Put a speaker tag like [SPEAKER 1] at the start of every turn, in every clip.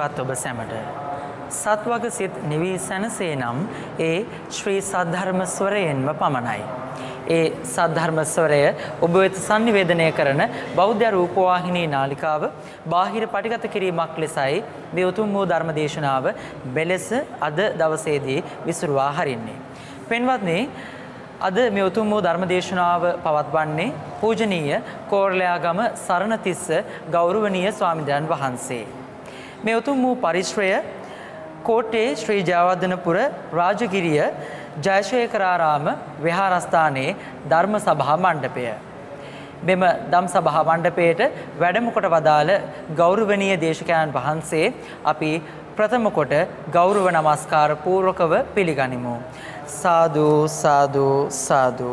[SPEAKER 1] පින්වත් ඔබ සැමට සත්වග සිත් නිවී සැනසේ නම් ඒ ශ්‍රී සද්ධර්ම ස්වරයෙන්ම පමණයි. ඒ සද්ධර්ම ස්වරය ඔබ වෙත sannivedanaya කරන බෞද්ධ රූපවාහිනී නාලිකාව බාහිර පටිගත කිරීමක් ලෙසයි මේ උතුම් වූ ධර්ම දේශනාව බෙලෙස අද දවසේදී විසුරුවා හරින්නේ. පින්වත්නි අද මේ උතුම් වූ ධර්ම දේශනාව පවත්වන්නේ පූජනීය කෝරළයාගම සරණතිස්ස ගෞරවනීය ස්වාමීන් වහන්සේ. මේ උතුම් වූ පරිශ්‍රය කෝට්ටේ ශ්‍රී ජයවර්ධනපුර රාජගිරිය ජයශේකරාරාම විහාරස්ථානයේ ධර්ම සභා මණ්ඩපය. මෙම ධම් සභා මණ්ඩපයේට වැඩම කොට වදාළ ගෞරවනීය දේශකයන් වහන්සේ අපි ප්‍රථම කොට ගෞරව නමස්කාර පූර්වකව පිළිගනිමු. සාදු සාදු සාදු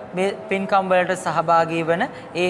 [SPEAKER 1] මේ පින්කම් වලට සහභාගී වන ඒ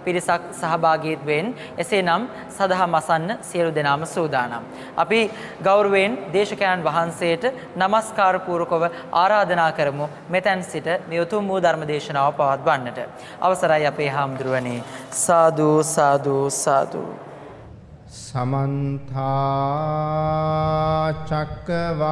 [SPEAKER 1] පිරිසක් සහභාගීත්වයෙන් එසේනම් සදහම් අසන්න සියලු දෙනාම සූදානම්. අපි ගෞරවයෙන් දේශකයන් වහන්සේට নমස්කාර පූර්වකව ආරාධනා කරමු මෙතෙන් සිට මේ උතුම් වූ ධර්ම දේශනාව පවත්වන්නට. අවසරයි අපේ හාමුදුරුවනේ. සාදු සාදු සාදු.
[SPEAKER 2] සමන්තා චක්කවාලේසු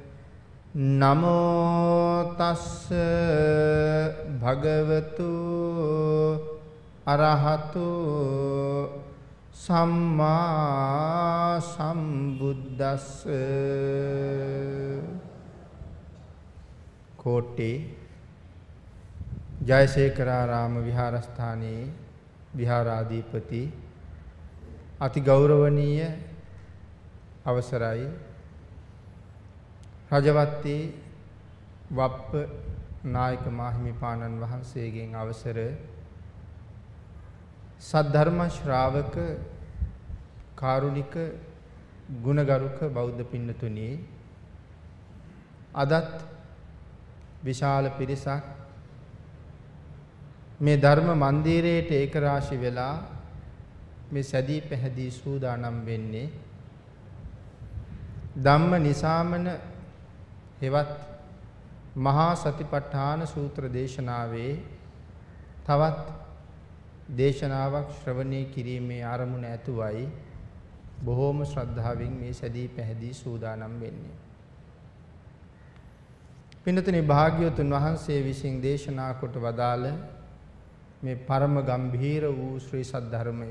[SPEAKER 2] නමෝ තස්ස භගවතු අරහතු සම්මා සම්බුද්දස්ස කෝට්ටේ ජයසේකරාරාම විහාරස්ථානයේ විහාරාධිපති අති ගෞරවනීය අවසරයි රජවත්තේ වප්ප නායක මාහිමිපාණන් වහන්සේගෙන් අවසර සද්ධර්ම ශ්‍රාවක කාරුණික ගුණගරුක බෞද්ධ පින්නතුනි අදත් විශාල පිරිසක් මේ ධර්ම මන්දිරයේට ඒකරාශි වෙලා මේ සැදී පැහැදී සූදානම් වෙන්නේ ධම්ම නිසාමන හෙවත් මහා සතිපට්ඨාන සූත්‍ර දේශනාවේ තවත් දේශනාවක් ශ්‍රවණය කිරීමේ ආරමුණ ඇතුවයි බොහෝම ශ්‍රද්ධාවෙන් මේ සැදී පැහැදී සූදානම් වෙන්නේ. පින්නතුනි භාග්‍යවතුන් වහන්සේ විසින් දේශනා කොට වදාළ මේ පරම ගම්භීර වූ ශ්‍රී සද්ධර්මය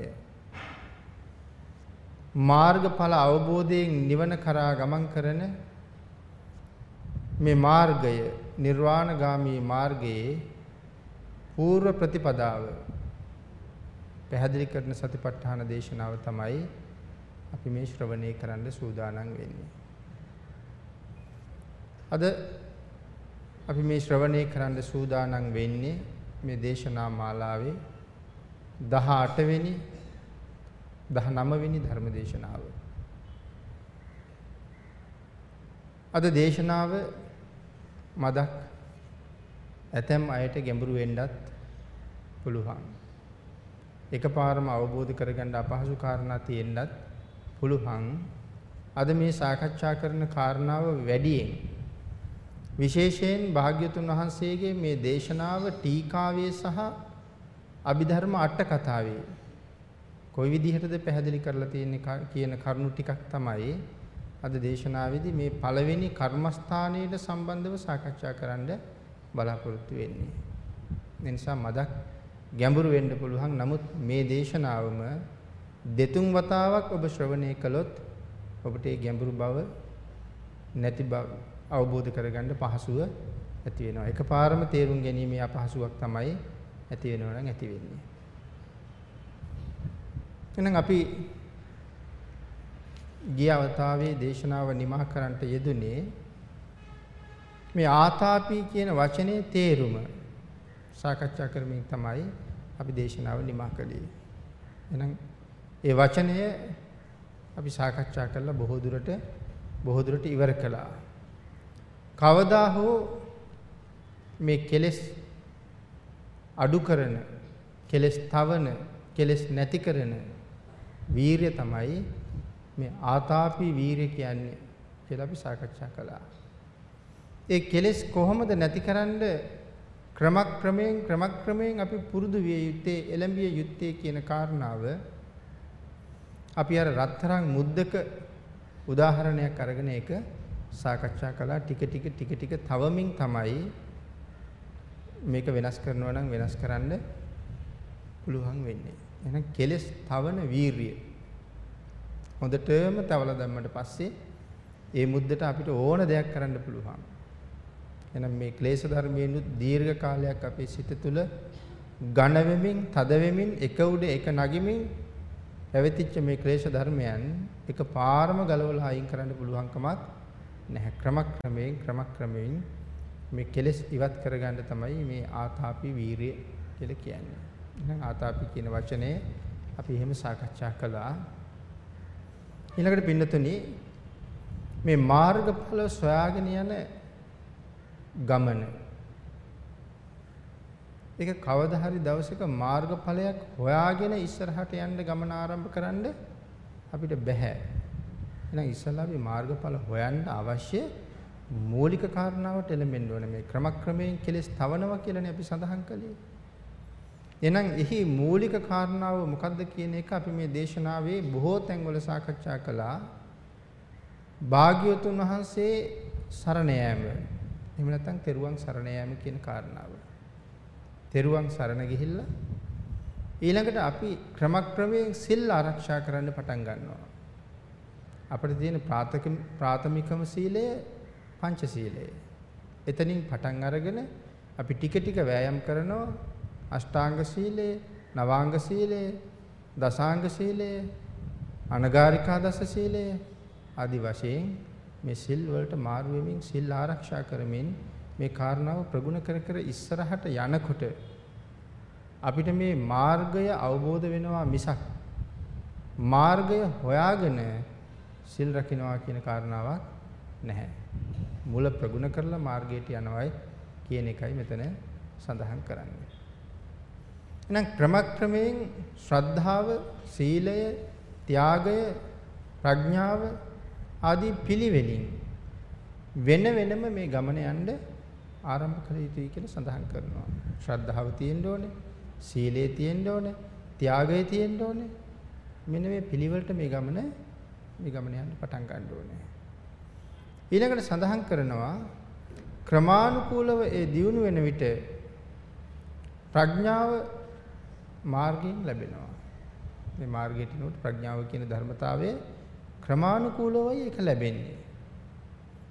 [SPEAKER 2] මාර්ගඵල අවබෝධයෙන් නිවන කරා ගමන් කරන මේ මාර්ගය නිර්වාණගාමී මාර්ගයේ పూర్ව ප්‍රතිපදාව පැහැදිලි කරන සතිපට්ඨාන දේශනාව තමයි අපි මේ ශ්‍රවණය කරන්න සූදානම් වෙන්නේ. අද අපි මේ ශ්‍රවණය කරන්න සූදානම් වෙන්නේ මේ දේශනා මාලාවේ 18 වෙනි 19 වෙනි ධර්ම දේශනාව. අද දේශනාව මදක් ඇතැම් අයට ගැඹුරු වෙන්නත් පුළුවන්. එකපාරම අවබෝධ කරගන්න අපහසු කාරණා තියෙන්නත් පුළුවන්. අද මේ සාකච්ඡා කරන කාරණාව වැඩියෙන් විශේෂයෙන් භාග්‍යතුන් වහන්සේගේ මේ දේශනාව ටීකාවේ සහ අභිධර්ම අට කතාවේ කොයි විදිහටද පැහැදිලි කරලා තියෙන්නේ කියන කරුණු ටිකක් තමයි අද දේශනාවේදී මේ පළවෙනි කර්මස්ථානයට සම්බන්ධව සාකච්ඡා කරන්න බලාපොරොත්තු වෙන්නේ. ඒ නිසා මදක් ගැඹුරු වෙන්න පුළුවන්. නමුත් මේ දේශනාවම දෙතුන් වතාවක් ඔබ ශ්‍රවණය කළොත් ඔබට ඒ ගැඹුරු බව නැති බව අවබෝධ කරගන්න පහසුව ඇති වෙනවා. එකපාරම තේරුම් ගැනීමේ අපහසුාවක් තමයි ඇති වෙනවා නම් ඇති වෙන්නේ. එහෙනම් අපි ගිය අවතාවේ දේශනාව නිමා කරන්නට යෙදුනේ මේ ආතාපි කියන වචනේ තේරුම සාකච්ඡා කරමින් තමයි අපි දේශනාව නිමා කළේ. එහෙනම් ඒ වචනය අපි සාකච්ඡා කරලා බොහෝ දුරට බොහෝ දුරට ඉවර කළා. කවදා හෝ මේ කෙලෙස් අඩු කරන කෙලෙස් තවන කෙලෙස් නැති කරන වීරිය තමයි මේ ආතාපි වීරිය කියන්නේ කියලා අපි සාකච්ඡා කළා. ඒ කෙලෙස් කොහොමද නැතිකරන්න ක්‍රමක්‍රමයෙන් ක්‍රමක්‍රමයෙන් අපි පුරුදු විය යුත්තේ එළඹිය යුත්තේ කියන කාරණාව අපි අර රත්තරන් මුද්දක උදාහරණයක් අරගෙන ඒක සාකච්ඡා කළා ටික ටික ටික ටික තවමින් තමයි මේක වෙනස් කරනවා නම් වෙනස් කරන්න පුළුවන් වෙන්නේ. එහෙනම් කෙලස් තවන වීරිය හොඳටම තවලා දැම්මට පස්සේ ඒ මුද්දට අපිට ඕන දෙයක් කරන්න පුළුවන්. එහෙනම් මේ ක්ලේශ ධර්මයෙන්ුත් දීර්ඝ කාලයක් අපේ සිත තුළ ඝන වෙමින්, තද වෙමින්, එක උඩ එක නගිමින් පැවතිච්ච මේ ක්ලේශ ධර්මයන් එක පාරම ගලවලා අයින් කරන්න පුළුවන්කමක් නැහැ. ක්‍රමක්‍රමයෙන් ක්‍රමක්‍රමයෙන් මේ කෙලෙස් ඉවත් කරගන්න තමයි මේ ආතාපි වීරිය කියලා කියන්නේ. එහෙනම් ආතාපි කියන වචනේ අපි එහෙම සාකච්ඡා කළා. ඊළඟට පින්නතුනි මේ මාර්ගඵල සොයාගෙන යන ගමන ඒක කවදා හරි දවසක මාර්ගඵලයක් හොයාගෙන ඉස්සරහට යන්න ගමන ආරම්භ කරන්න අපිට බෑ. එහෙනම් ඉස්සලා අපි මාර්ගඵල හොයන්න අවශ්‍ය මූලික කාරණාවට එළඹෙන්න ඕනේ. මේ ක්‍රමක්‍රමයෙන් කෙලස් තවනවා කියලානේ අපි සඳහන් කළේ. එහෙනම් එහි මූලික කාරණාව මොකක්ද කියන එක අපි මේ දේශනාවේ බොහෝ තැන්වල සාකච්ඡා කළා. භාග්‍යවතුන් වහන්සේ සරණ යාම. එහෙම නැත්නම් තෙරුවන් සරණ යාම කියන කාරණාව. තෙරුවන් සරණ ගිහිල්ලා ඊළඟට අපි ක්‍රමක්‍රමයෙන් සිල් ආරක්ෂා කරන්න පටන් ගන්නවා. අපිට තියෙන ප්‍රාථමිකම සීලය පංච සීලය. එතනින් පටන් අරගෙන අපි ටික ටික වෑයම් කරනවා අෂ්ටාංග සීලය, නවාංග සීලය, දසාංග සීලය, අනගාരികා දස සීලය ආදි වශයෙන් මේ සිල් වලට මාරු වෙමින් සිල් ආරක්ෂා කරමින් මේ කාරණාව ප්‍රගුණ කර කර ඉස්සරහට යනකොට අපිට මේ මාර්ගය අවබෝධ වෙනවා මිසක් මාර්ගය හොයාගෙන සිල් රකින්නවා කියන කාරණාවක් නැහැ. මුල ප්‍රගුණ කරලා මාර්ගයට යනවයි කියන එකයි මෙතන සඳහන් කරන්නේ. එහෙනම් ක්‍රමක්‍රමයෙන් ශ්‍රද්ධාව, සීලය, ත්‍යාගය, ප්‍රඥාව ආදී පිළිවෙලින් වෙන වෙනම මේ ගමන යන්න ආරම්භ කළ යුතුයි කියලා සඳහන් කරනවා. ශ්‍රද්ධාව තියෙන්න ඕනේ, සීලය තියෙන්න ඕනේ, ත්‍යාගය තියෙන්න ඕනේ. මෙන්න මේ පිළිවෙලට මේ ගමන මේ ගමන යන්න පටන් ගන්න ඕනේ. ඊළඟට සඳහන් කරනවා ක්‍රමානුකූලව ඒ දියුණු වෙන විට ප්‍රඥාව මාර්ගයෙන් ලැබෙනවා. මේ මාර්ගයට නෝට ප්‍රඥාව කියන ධර්මතාවය ක්‍රමානුකූලවයි ඒක ලැබෙන්නේ.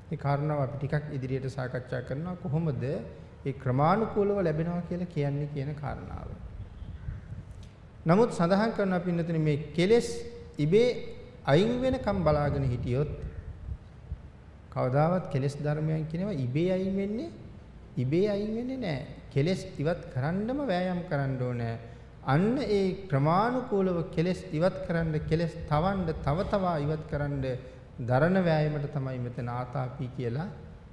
[SPEAKER 2] මේ කාරණාව අපි ටිකක් ඉදිරියට සාකච්ඡා කරනවා කොහොමද ඒ ක්‍රමානුකූලව ලැබෙනවා කියලා කියන්නේ කියන කාරණාව. නමුත් සඳහන් කරනවා පින්නතුනි මේ කෙලෙස් ඉබේ අයින් වෙනකම් බලාගෙන හිටියොත් කවදාවත් කෙලෙස් ධර්මයන් කියනවා ඉබේ අයින් වෙන්නේ ඉබේ අයින් වෙන්නේ නැහැ. කෙලෙස් ඉවත් කරන්නම වෑයම් කරන්න ඕනේ. අන්න ඒ ක්‍රමානුකූලව කෙලෙස් ඉවත් කරන්න කෙලෙස් තවන්න තව තවා ඉවත් කරන්න දරණ වෑයමට තමයි මෙතන ආතාපි කියලා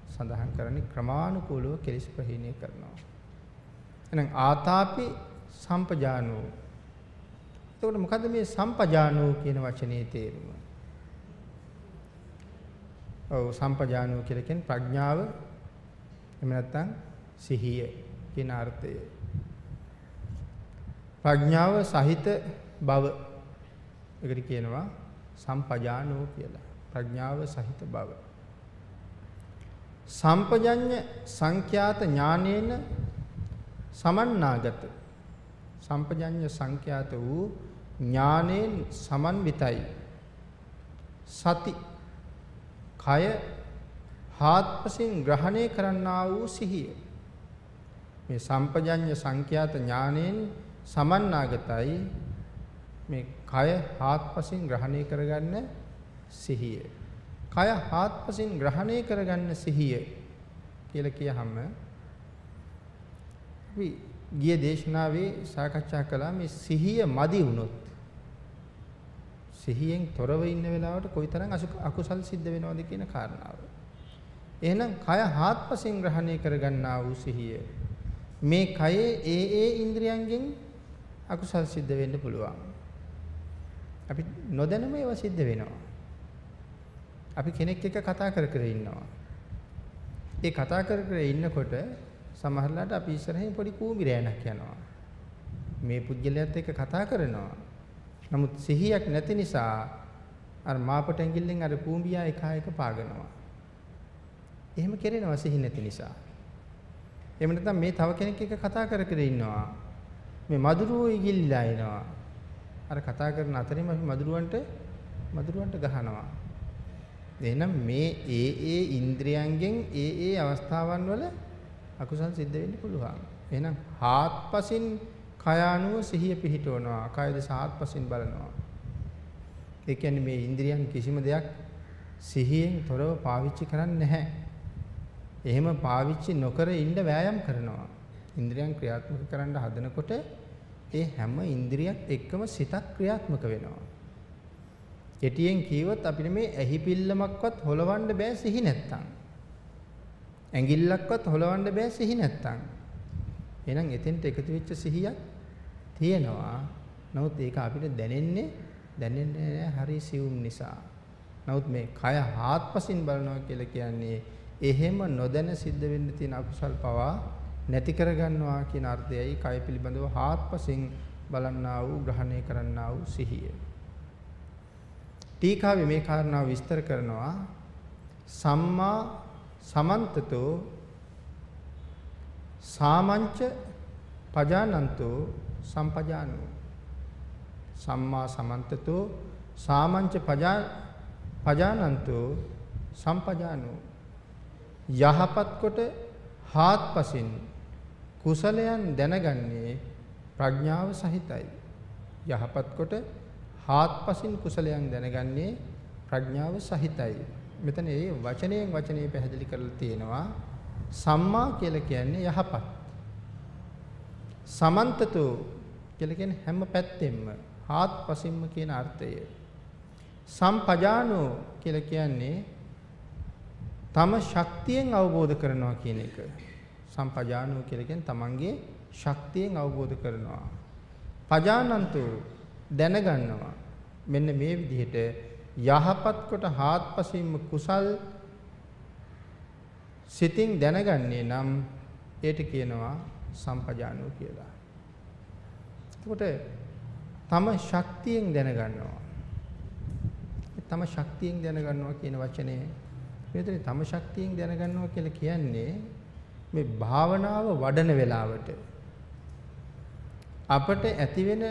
[SPEAKER 2] සඳහන් කරන්නේ ක්‍රමානුකූලව කෙලෙස් ප්‍රහීණය කරනවා. එහෙනම් ආතාපි සම්පජානෝ. එතකොට මොකද්ද මේ සම්පජානෝ කියන වචනේ තේරුම? ඔව් සම්පජානෝ කියලා කියන්නේ ප්‍රඥාව එහෙම නැත්නම් සිහිය කියන අර්ථය. ප්‍රඥාව සහිත බව ඒකට කියනවා සම්පජානෝ කියලා. ප්‍රඥාව සහිත බව. සම්පජඤ්ඤ සංඛ්‍යාත ඥානේන සමන්නාගත සම්පජඤ්ඤ සංඛ්‍යාත වූ ඥානෙන් සමන්විතයි සති කය හාත්පසින් ග්‍රහණය කරන්නා වූ සිහිය මේ සම්පජඤ්ඤ සංඛ්‍යාත ඥානෙන් සමන්නාගතයි මේ කය හාත්පසින් ග්‍රහණය කරගන්න සිහිය. කය හාත්පසින් ග්‍රහණය කරගන්න සිහිය කියලා කියහම අපි ගිය දේශනාවේ සාකච්ඡා කළා මේ සිහිය මදි වුණොත් සිහියෙන් තොරව ඉන්න වෙලාවට කොයිතරම් අකුසල් සිද්ධ වෙනවද කියන කාරණාව. එහෙනම් කය හාත්පසින් ග්‍රහණය කරගන්නා වූ සිහිය මේ කයේ ඒ ඒ ඉන්ද්‍රියයන්ගෙන් අකුසල් සිද්ධ වෙන්න පුළුවන්. අපි නොදැනම ඒවා සිද්ධ වෙනවා. අපි කෙනෙක් එක්ක කතා කර කර ඉන්නවා. ඒ කතා කර කර ඉන්නකොට සමහරලාට අපි ඉස්සරහින් පොඩි කූඹිරෑනක් යනවා. මේ පුජ්‍යලයත් එක්ක කතා කරනවා. නමුත් සිහියක් නැති නිසා අර මාපට ඇඟිල්ලෙන් අර කූඹියා එක එක පාගනවා. එහෙම කෙරෙනවා සිහි නැති නිසා. එහෙම නැත්නම් මේ තව කෙනෙක් එක්ක කතා කර කර ඉන්නවා. මේ මදුරුවෝ ඉගිල්ලා එනවා. අර කතා කරන අතරේම අපි මදුරුවන්ට මදුරුවන්ට ගහනවා. එහෙනම් මේ ඒ ඒ ඉන්ද්‍රියයන්ගෙන් ඒ ඒ අවස්ථාවන් වල අකුසල් සිද්ධ වෙන්න පුළුවන්. එහෙනම් හාත්පසින් කය අනුව සිහිය පිහිටවනවා. කය දෙස හාත්පසින් බලනවා. ඒ කියන්නේ මේ ඉන්ද්‍රියන් කිසිම දෙයක් සිහියෙන් තොරව පාවිච්චි කරන්නේ නැහැ. එහෙම පාවිච්චි නොකර ඉන්න වෑයම් කරනවා. ඉන්ද්‍රියන් ක්‍රියාත්මක කරන්න හදනකොට ඒ හැම ඉන්ද්‍රියක් එක්කම සිතක් ක්‍රියාත්මක වෙනවා. කෙටියෙන් කියවොත් අපිට මේ ඇහි පිල්ලමක්වත් හොලවන්න බෑ සිහි නැත්තම්. ඇඟිල්ලක්වත් හොලවන්න බෑ සිහි නැත්තම්. එහෙනම් එතෙන්ට එකතු වෙච්ච සිහියක් තියෙනවා. නමුත් ඒක අපිට දැනෙන්නේ දැනෙන්නේ හරි සියුම් නිසා. නමුත් මේ කය හාත්පසින් බලනවා කියලා කියන්නේ එහෙම නොදැන සිද්ධ වෙන්න තියෙන අකුසල් පවා නැති කරගන්නවා කියන අර්ථයයි කය පිළිබඳව හාත්පසින් බලන්නා වූ ග්‍රහණය කරන්නා වූ සිහිය. ටීකාවේ මේ කාරණාව විස්තර කරනවා. සම්මා සමන්තතෝ සාමංච පජානන්තෝ සම්පජානෝ. සම්මා සමන්තතෝ සාමංච පජා පජානන්තෝ සම්පජානෝ. යහපත් කොට හාත්පසින් කුසලයන් දැනගන්නේ ප්‍රඥාව සහිතයි යහපත් කොට හාත්පසින් කුසලයන් දැනගන්නේ ප්‍රඥාව සහිතයි. මෙතන ඒ වචනයෙන් වචනේ පැහැදිලි කරලා තියෙනවා සම්මා කියලා කියන්නේ යහපත්. සමන්තතෝ කියලා කියන්නේ හැම පැත්තෙම හාත්පසින්ම කියන අර්ථය. සම්පජානෝ කියලා කියන්නේ තම ශක්තියෙන් අවබෝධ කරනවා කියන එක. සම්පජානෝ කියලා කියන්නේ තමන්ගේ ශක්තියෙන් අවබෝධ කරනවා. පජානන්තෝ දැනගන්නවා. මෙන්න මේ විදිහට යහපත් කොට හාත්පසින්ම කුසල් සිතින් දැනගන්නේ නම් ඒට කියනවා සම්පජානෝ කියලා. එතකොට තම ශක්තියෙන් දැනගන්නවා. තම ශක්තියෙන් දැනගන්නවා කියන වචනේ මෙතන තම ශක්තියෙන් දැනගන්නවා කියලා කියන්නේ මේ භාවනාව වඩන වෙලාවට අපට ඇති වෙන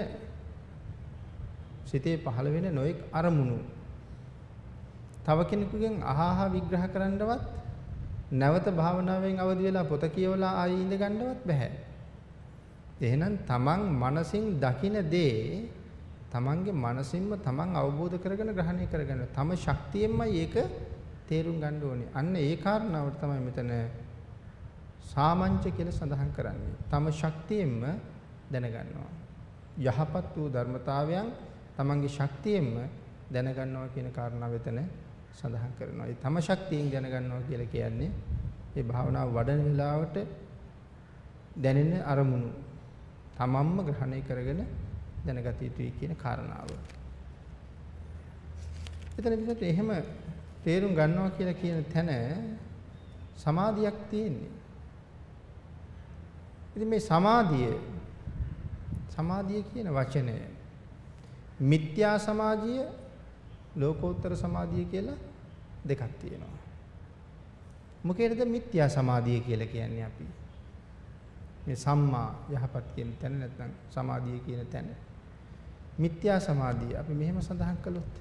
[SPEAKER 2] සිතේ පහළ වෙන නොඑක් අරමුණු තව කෙනෙකුගෙන් අහහා විග්‍රහ කරන්නවත් නැවත භාවනාවෙන් අවදි වෙලා පොත කියවලා ආයෙ ඉඳ ගන්නවත් බෑ. එහෙනම් තමන් මනසින් දකින දේ තමන්ගේ මනසින්ම තමන් අවබෝධ කරගෙන ග්‍රහණය කරගන්න. තම ශක්තියෙන්මයි ඒක තේරුම් ගන්න ඕනේ. අන්න ඒ කාරණාවට තමයි මෙතන සාමංච කියලා සඳහන් කරන්නේ. තම ශක්තියෙන්ම දැනගන්නවා. යහපත් වූ ධර්මතාවයන් තමන්ගේ ශක්තියෙන්ම දැනගන්නවා කියන කාරණාව වෙතන සඳහන් කරනවා. ඒ තම ශක්තියෙන් දැනගන්නවා කියලා කියන්නේ මේ භාවනාව වඩන වෙලාවට දැනෙන අරමුණු තමන්ම ග්‍රහණය කරගෙන දැනගත යුතුයි කියන කාරණාව. එතන විදිහට එහෙම තේරුම් ගන්නවා කියලා කියන තැන සමාධියක් තියෙන්නේ. ඉතින් මේ සමාධිය සමාධිය කියන වචනය මිත්‍යා සමාධිය ලෝකෝත්තර සමාධිය කියලා දෙකක් තියෙනවා. මොකේද මිත්‍යා සමාධිය කියලා කියන්නේ අපි? මේ සම්මා යහපත් කියන තැන නැත්නම් සමාධිය කියන තැන. මිත්‍යා සමාධිය අපි මෙහෙම සඳහන් කළොත්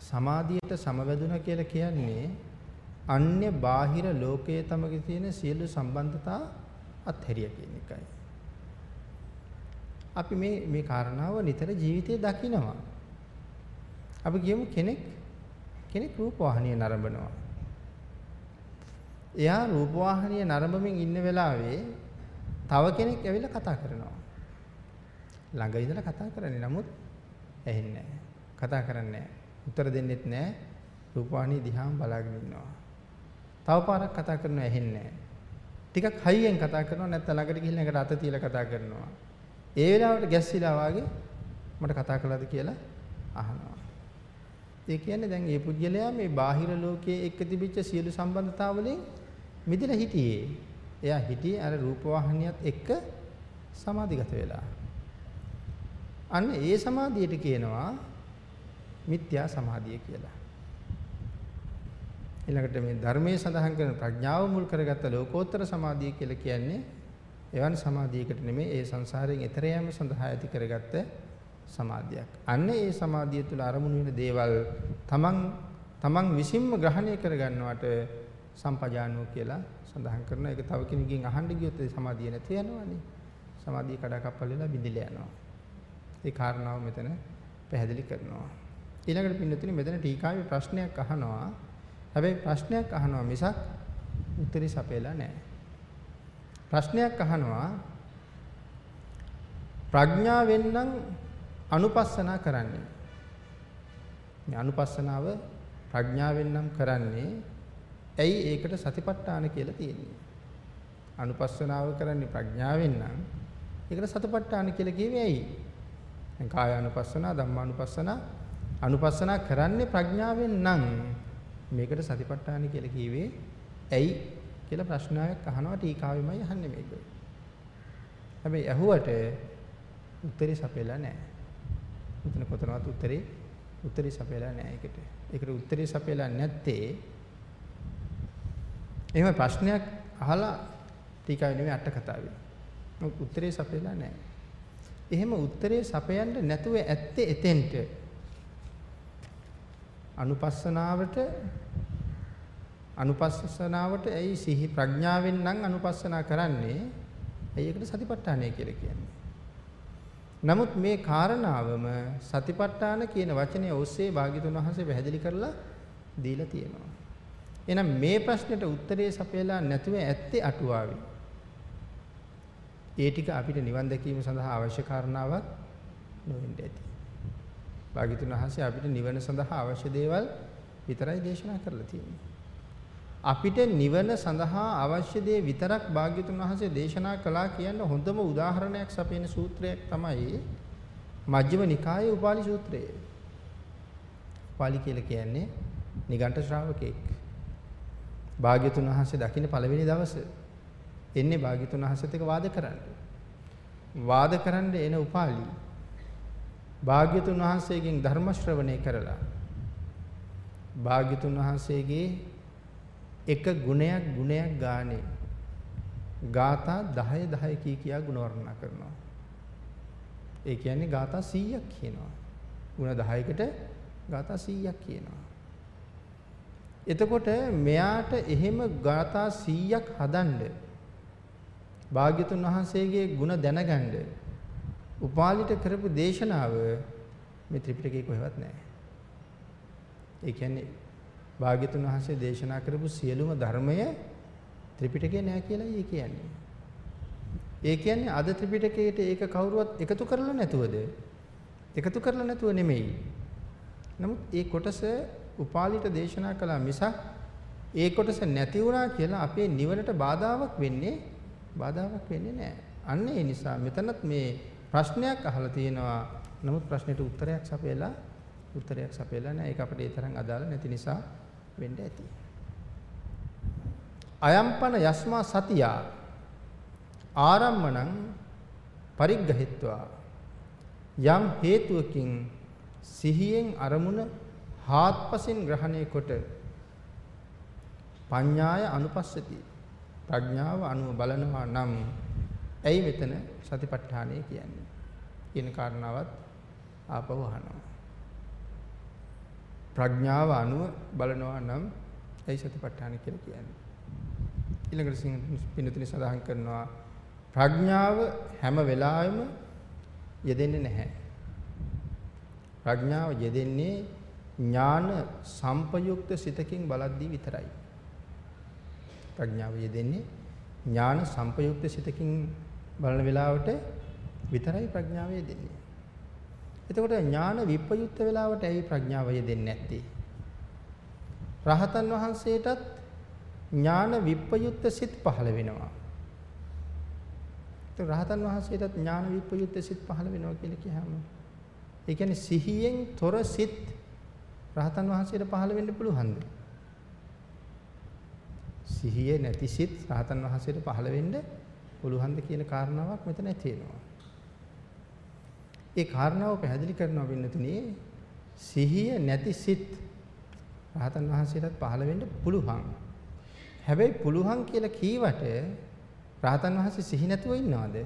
[SPEAKER 2] සමාධියට සමවැදුණා කියලා කියන්නේ අන්‍ය බාහිර ලෝකයේ තමගේ තියෙන සියලු සම්බන්ධතා අත්හැරිය කියන එකයි. අපි මේ මේ කාරණාව නිතර ජීවිතේ දකිනවා. අපි කියමු කෙනෙක් කෙනෙක් රූපවාහිනිය නරඹනවා. එයා රූපවාහිනිය නරඹමින් ඉන්න වෙලාවේ තව කෙනෙක් ඇවිල්ලා කතා කරනවා. ළඟ ඉඳලා කතා කරන්නේ නමුත් ඇහෙන්නේ නැහැ. කතා කරන්නේ නැහැ. උත්තර දෙන්නෙත් නැහැ. රූපවාහිනිය දිහාම බලාගෙන ඉන්නවා. තව පාරක් කතා කරනවා ඇහෙන්නේ නැහැ. ටිකක් හයියෙන් කතා කරනවා නැත්නම් ළඟට ගිහිල්ලා එකට අත තියලා කතා කරනවා. ඒ වෙලාවට ගැස්සිලා වාගේ මට කතා කළාද කියලා අහනවා. ඒ කියන්නේ දැන් මේ පුජ්‍යලයා මේ බාහිර ලෝකයේ එක්ක තිබිච්ච සියලු සම්බන්ධතා වලින් මිදලා හිටියේ. එයා හිටියේ අර රූපවාහිනියත් එක්ක සමාධිගත වෙලා. අන්න ඒ සමාධියට කියනවා මිත්‍යා සමාධිය කියලා. ඊළඟට මේ ධර්මයේ සඳහන් කරන ප්‍රඥාව මුල් කරගත්ත ලෝකෝත්තර සමාධිය කියලා කියන්නේ එවන් සමාධියකට නෙමෙයි ඒ සංසාරයෙන් එතර යාම සඳහා ඇති කරගත්ත සමාධියක්. අන්න ඒ සමාධිය තුළ අරමුණු වෙන දේවල් තමන් තමන් විසින්ම ග්‍රහණය කරගන්නවට සම්පජානෝ කියලා සඳහන් කරනවා. ඒක තව කෙනෙක්ගෙන් අහන්න ගියොත් ඒ සමාධිය නැති වෙනවනේ. සමාධිය කඩාකප්පල් වෙලා බිඳිලා යනවා. ඒ කාරණාව මෙතන පැහැදිලි කරනවා. ඊළඟට පින්නතුනි මෙතන ටීකාවේ ප්‍රශ්නයක් අහනවා. හැබැයි ප්‍රශ්නයක් අහනවා මිසක් උත්තරي සපයලා නැහැ. ප්‍රශ්නයක් අහනවා ප්‍රඥාවෙන් නම් අනුපස්සනා කරන්නේ. මේ අනුපස්සනාව ප්‍රඥාවෙන් නම් කරන්නේ ඇයි ඒකට සතිපට්ඨාන කියලා තියෙන්නේ. අනුපස්සනාව කරන්නේ ප්‍රඥාවෙන් නම් ඒකට සතිපට්ඨාන කියලා කියවේ ඇයි? දැන් කායානුපස්සනා ධම්මානුපස්සනා අනුපස්සනා කරන්නේ ප්‍රඥාවෙන් නම් මේකට සතිපට්ඨාන කියලා කියවේ ඇයි කියලා ප්‍රශ්නාවක් අහනවා ටීකාවෙමයි අහන්නේ මේක. හැබැයි ඇහුවට උත්තරේ සපෙලා නැහැ. මෙතන කොතනවත් උත්තරේ උත්තරේ සපයලා නැහැ ඒකට. ඒකට උත්තරේ සපයලා නැත්තේ එහෙම ප්‍රශ්නයක් අහලා ටීකාවේ නෙමෙයි අට කතාවේ. මොකද උත්තරේ සපයලා නැහැ. එහෙම උත්තරේ සපයන්න නැතුව ඇත්තේ එතෙන්ට අනුපස්සනාවට අනුපස්සනාවට ඇයි සිහි ප්‍රඥාවෙන් නම් අනුපස්සනා කරන්නේ? ඇයි ඒකට සතිපට්ඨානය කියලා කියන්නේ? නමුත් මේ කාරණාවම සතිපට්ඨාන කියන වචනේ ඔස්සේ භාග්‍යතුන් වහන්සේ පැහැදිලි කරලා දීලා තියෙනවා. එහෙනම් මේ ප්‍රශ්නෙට උත්තරේ සපයලා නැතුව ඇත්තේ අටුවාවේ. ඒ ටික අපිට නිවන් දැකීම සඳහා අවශ්‍ය කාරණාවක් නොවෙන්න ඇති. භාග්‍යතුන් වහන්සේ අපිට නිවන සඳහා අවශ්‍ය දේවල් විතරයි දේශනා කරලා තියෙන්නේ. අපිට නිවන සඳහා අවශ්‍ය දේ විතරක් භාග්‍යතුන් වහන්සේ දේශනා කළා කියන හොඳම උදාහරණයක් සපයන සූත්‍රයක් තමයි මජ්ක්‍ධිම නිකායේ උපාලි සූත්‍රය. උපාලි කියලා කියන්නේ නිගණ්ඨ ශ්‍රාවකෙක්. භාග්‍යතුන් වහන්සේ දකින්න පළවෙනි දවසේ එන්නේ භාග්‍යතුන් වහන්සේත් එක්ක වාද කරන්න. වාද කරන්න එන උපාලි භාග්‍යතුන් වහන්සේගෙන් ධර්ම ශ්‍රවණය කරලා භාග්‍යතුන් වහන්සේගේ එක ගුණයක් ගුණයක් ගානේ ගාථා 10 10 කී කියා ගුණ වර්ණනා කරනවා. ඒ කියන්නේ ගාථා 100ක් කියනවා. ගුණ 10කට ගාථා 100ක් කියනවා. එතකොට මෙයාට එහෙම ගාථා 100ක් හදන්න භාග්‍යතුන් වහන්සේගේ ගුණ දැනගන්න උපාලිට කරපු දේශනාව මේ ත්‍රිපිටකේ කොහෙවත් නැහැ. ඒ කියන්නේ භාග්‍යතුන් වහන්සේ දේශනා කරපු සියලුම ධර්මය ත්‍රිපිටකේ නැහැ කියලායි ඒ කියන්නේ. ඒ කියන්නේ අද ත්‍රිපිටකයට ඒක කවුරුවත් එකතු කරලා නැතුවද? එකතු කරලා නැතුව නෙමෙයි. නමුත් ඒ කොටස උපාලිට දේශනා කළා මිසක් ඒ කොටස නැති වුණා කියලා අපේ නිවනට බාධාවක් වෙන්නේ බාධාවක් වෙන්නේ නැහැ. අන්න ඒ නිසා මෙතනත් මේ ප්‍රශ්නයක් අහලා තියෙනවා. නමුත් ප්‍රශ්නෙට උත්තරයක් සපයලා උත්තරයක් සපයලා නැහැ. ඒක අපිට ඒ තරම් අදාළ නැති නිසා වෙන්න ඇති. අයම්පන යස්මා සතියා ආරම්මණං පරිග්‍රහිත්වා යම් හේතුවකින් සිහියෙන් අරමුණ හාත්පසින් ග්‍රහණය කොට පඤ්ඤාය අනුපස්සති ප්‍රඥාව අනුව බලනවා නම් ඇයි මෙතන සතිපට්ඨානය කියන්නේ. කියන කාරණාවත් ආපහු අහනවා. ප්‍රඥාව අනුව බලනවා නම් ඇයි සතිපට්ඨාන කියලා කියන්නේ? ඊළඟට සිංහ පින්නතුනි සඳහන් කරනවා ප්‍රඥාව හැම වෙලාවෙම යෙදෙන්නේ නැහැ. ප්‍රඥාව යෙදෙන්නේ ඥාන සම්පයුක්ත සිතකින් බලද්දී විතරයි. ප්‍රඥාව යෙදෙන්නේ ඥාන සම්පයුක්ත සිතකින් බලන වෙලාවට විතරයි ප්‍රඥාව යෙදෙන්නේ එතකොට ඥාන විප්‍රයුක්ත වෙලාවට ඇයි ප්‍රඥාව යෙදෙන්නේ නැත්තේ? රහතන් වහන්සේටත් ඥාන විප්‍රයුක්ත සිත් පහළ වෙනවා. ඒ රහතන් වහන්සේටත් ඥාන විප්‍රයුක්ත සිත් පහළ වෙනවා කියලා කියහම ඒ කියන්නේ සිහියෙන් තොර සිත් රහතන් වහන්සේට පහළ වෙන්න පුළුවන්ද? සිහිය නැති සිත් රහතන් වහන්සේට පහළ වෙන්න පුළුවන්ද කියන කාරණාවක් මෙතන තියෙනවා. ඒ කාරණාව පැහැදිලි කරනවා වෙන්නතුනේ සිහිය නැති සිත් රහතන් වහන්සේටත් පහළ වෙන්න පුළුවන්. හැබැයි පුළුවන් කියලා කීවට රහතන් වහන්සේ සිහි නැතුව ඉන්නවද?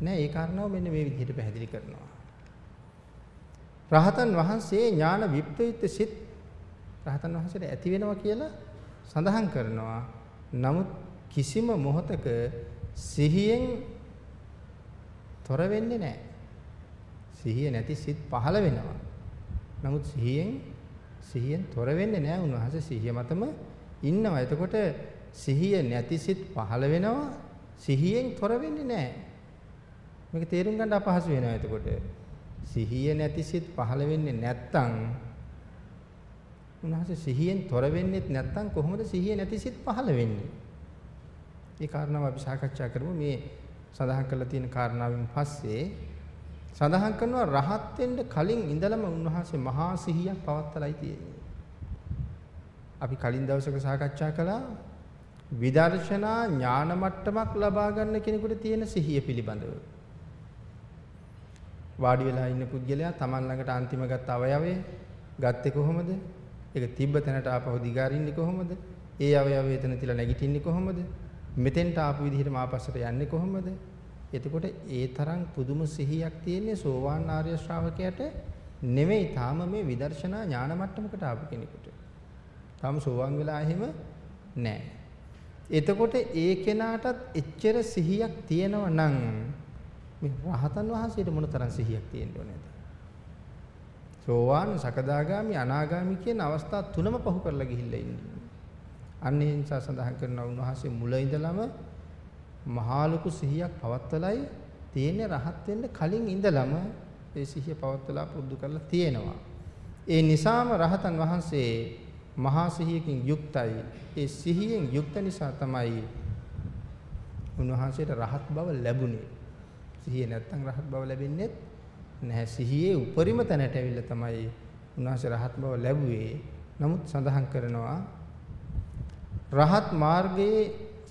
[SPEAKER 2] නෑ ඒ කාරණාව මෙන්න මේ විදිහට පැහැදිලි කරනවා. රහතන් වහන්සේ ඥාන විප්‍රයුක්ත සිත් රහතන් වහන්සේට ඇති වෙනවා කියලා සඳහන් කරනවා. නමුත් කිසිම මොහතක සිහියෙන් තොර වෙන්නේ නැහැ. සිහිය නැති සිත් පහළ වෙනවා. නමුත් සිහියෙන් සිහියෙන් තොර වෙන්නේ නැහැ උන්වහන්සේ සිහිය මතම ඉන්නවා. එතකොට සිහිය නැති සිත් පහළ වෙනවා. සිහියෙන් තොර වෙන්නේ නැහැ. මේක තේරුම් ගන්න අපහසු වෙනවා එතකොට. සිහිය නැති සිත් පහළ වෙන්නේ නැත්තම් උන්වහන්සේ සිහියෙන් තොර වෙන්නේත් නැත්තම් කොහොමද සිහිය නැති සිත් පහළ වෙන්නේ? ඒ කාරණාව අපි සාකච්ඡා කරමු මේ සඳහන් කරලා තියෙන කාරණාවෙන් පස්සේ සඳහන් කරනවා රහත් වෙන්න කලින් ඉඳලම උන්වහන්සේ මහා සිහියක් පවත්තලයි තියෙන්නේ. අපි කලින් දවසක සාකච්ඡා කළා විදර්ශනා ඥාන මට්ටමක් ලබා ගන්න කෙනෙකුට තියෙන සිහිය පිළිබඳව. වාඩි වෙලා ඉන්න පුද්ගලයා Taman ළඟට අන්තිම ගත්ත අවයවය ගත්තේ කොහොමද? ඒක තිබ්බ තැනට ආපහු දිගාරින්නේ කොහොමද? ඒ අවයවය එතන තියලා නැගිටින්නේ කොහොමද? මෙතෙන්ට ආපු විදිහටම ආපස්සට යන්නේ කොහොමද? එතකොට ඒ තරම් පුදුම සිහියක් තියෙන්නේ සෝවාන් ආර්ය ශ්‍රාවකයට නෙමෙයි තාම මේ විදර්ශනා ඥාන මට්ටමකට ආපු කෙනෙකුට. තාම සෝවාන් වෙලා එහෙම නැහැ. එතකොට ඒ කෙනාටත් එච්චර සිහියක් තියෙනව නම් මේ රහතන් වහන්සේට මොන තරම් සිහියක් තියෙන්න ඕනේද? සෝවාන්, සකදාගාමි, අනාගාමි කියන අවස්ථා තුනම පහු කරලා ගිහිල්ලා ඉන්නේ. අන්න ඒ නිසා සඳහන් කරනවා උන්වහන්සේ මුල ඉඳලම මහා ලොකු සිහියක් පවත්වලයි තියෙන්නේ රහත් වෙන්න කලින් ඉඳලම ඒ සිහිය පවත්වලා පුරුදු කරලා තියෙනවා. ඒ නිසාම රහතන් වහන්සේ මහා සිහියකින් යුක්තයි. ඒ සිහියෙන් යුක්ත නිසා තමයි උන්වහන්සේට රහත් බව ලැබුණේ. සිහිය නැත්තම් රහත් බව ලැබෙන්නේ නැහැ. සිහියේ උපරිම තැනට ඇවිල්ලා තමයි උන්වහන්සේ රහත් බව ලැබුවේ. නමුත් සඳහන් කරනවා රහත් මාර්ගයේ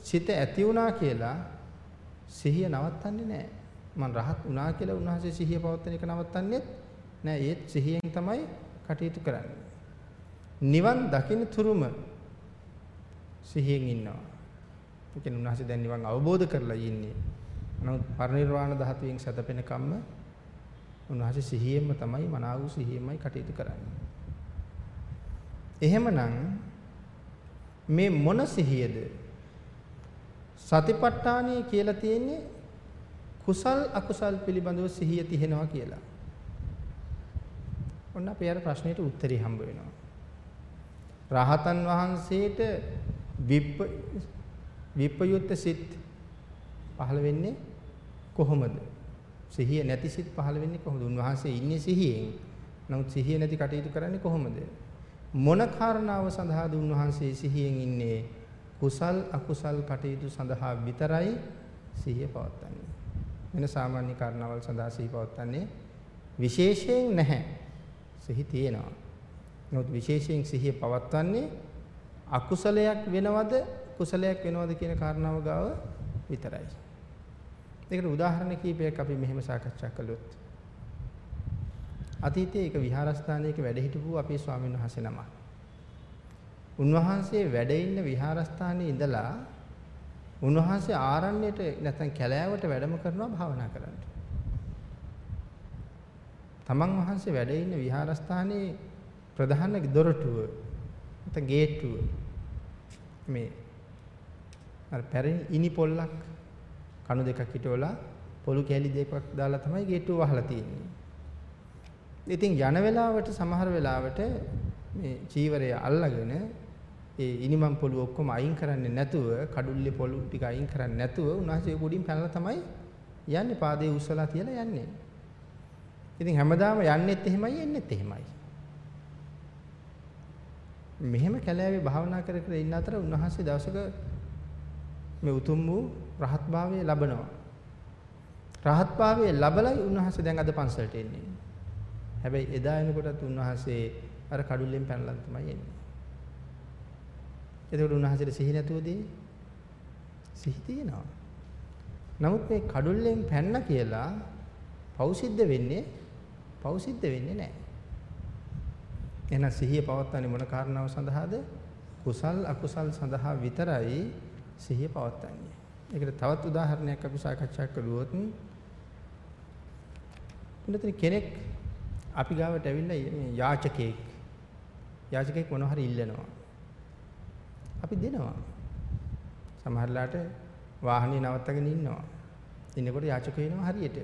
[SPEAKER 2] සිත ඇති වුණා කියලා සිහිය නවත්තන්නේ නැහැ. මම රහත් වුණා කියලා උන්වහන්සේ සිහිය පවත්වන එක නවත්තන්නේත් නෑ. ඒත් සිහියෙන් තමයි කටයුතු කරන්නේ. නිවන් දකින්න තුරුම සිහියෙන් ඉන්නවා. ඒ කියන්නේ උන්වහන්සේ දැන් නිවන් අවබෝධ කරලා ඉන්නේ. නමුත් පරිනිර්වාණ ධාතුවෙන් සැතපෙන කම්ම උන්වහන්සේ සිහියෙන්ම තමයි මනාව සිහියෙන්මයි කටයුතු කරන්නේ. එහෙමනම් මේ මොන සිහියද? සතිපට්ඨානය කියලා තියෙන්නේ කුසල් අකුසල් පිළිබඳව සිහිය තිහෙනවා කියලා. ඔන්න අපේ අර ප්‍රශ්නෙට උත්තරي හම්බ වෙනවා. රහතන් වහන්සේට විප්ප විප්පයුත් සිත් පහළ වෙන්නේ කොහොමද? සිහිය නැති සිත් පහළ වෙන්නේ කොහොමද? උන්වහන්සේ ඉන්නේ සිහියෙන්. නමුත් සිහිය නැති කටයුතු කරන්නේ කොහොමද? මොන කාරණාව සඳහාද උන්වහන්සේ සිහියෙන් ඉන්නේ? කුසල් අකුසල් කටයුතු සඳහා විතරයි සිහිය පවත්වන්නේ. වෙන සාමාන්‍ය කාරණාවල් සඳහා සිහිය පවත්වන්නේ විශේෂයෙන් නැහැ. සිහි තියෙනවා. නමුත් විශේෂයෙන් සිහිය පවත්වන්නේ අකුසලයක් වෙනවද කුසලයක් වෙනවද කියන කාරණාව ගාව විතරයි. ඒකට උදාහරණ කීපයක් අපි මෙහෙම සාකච්ඡා කළොත්. අතීතයේ එක විහාරස්ථානයක වැඩ හිටපු අපේ ස්වාමීන් වහන්සේ නමක්. උන්වහන්සේ වැඩ ඉන්න විහාරස්ථානයේ ඉඳලා උන්වහන්සේ ආරණ්‍යයට නැත්නම් කැලෑවට වැඩම කරනවා භාවනා කරන්න. තමන් වහන්සේ වැඩ ඉන්න විහාරස්ථානයේ ප්‍රධාන දොරටුව නැත්නම් ගේට්ටුව මේ අර පැරණි ඉනි පොල්ලක් කණු දෙකක් හිටවලා පොළු කැලි දෙකක් දාලා තමයි ගේට්ටුව වහලා තියෙන්නේ. ඉතින් යන වෙලාවට සමහර වෙලාවට මේ චීවරය අල්ලගෙන ඒ ඉනිමන් පොළු ඔක්කොම අයින් කරන්නේ නැතුව කඩුල්ලේ පොළු ටික අයින් කරන්නේ නැතුව උන්වහන්සේ උඩින් පැනලා තමයි යන්නේ පාදේ උස්සලා තියලා යන්නේ. ඉතින් හැමදාම යන්නෙත් එහෙමයි එන්නෙත් එහෙමයි. මෙහෙම කැලෑවේ භාවනා කර කර ඉන්න අතර උන්වහන්සේ දවසක මේ උතුම් වූ රහත්භාවය ලබනවා. රහත්භාවය ලබලයි උන්වහන්සේ දැන් අද පන්සලට එන්නේ. හැබැයි එදා එනකොටත් උන්වහන්සේ අර කඩුල්ලෙන් පැනලා තමයි එන්නේ. එතකොට උන්වහන්සේට සිහි නැතුවදී සිහි තියෙනවා. නමුත් මේ කඩුල්ලෙන් පැන්න කියලා පෞසිද්ධ වෙන්නේ පෞසිද්ධ වෙන්නේ නැහැ. එහෙනම් සිහිය පවත්වන්නේ මොන කාරණාව සඳහාද? කුසල් අකුසල් සඳහා විතරයි සිහිය පවත්වන්නේ. ඒකට තවත් උදාහරණයක් අපි සාකච්ඡා කළොත් මෙතන කෙනෙක් අපි ගාවට ඇවිල්ලා මේ යාචකෙක් යාචකෙක් මොනවා හරි ඉල්ලනවා. අපි දෙනවා. සමහරලාට වාහනේ නවත්තගෙන ඉන්නවා. ඉන්නකොට යාචකයෝ එනවා හරියට.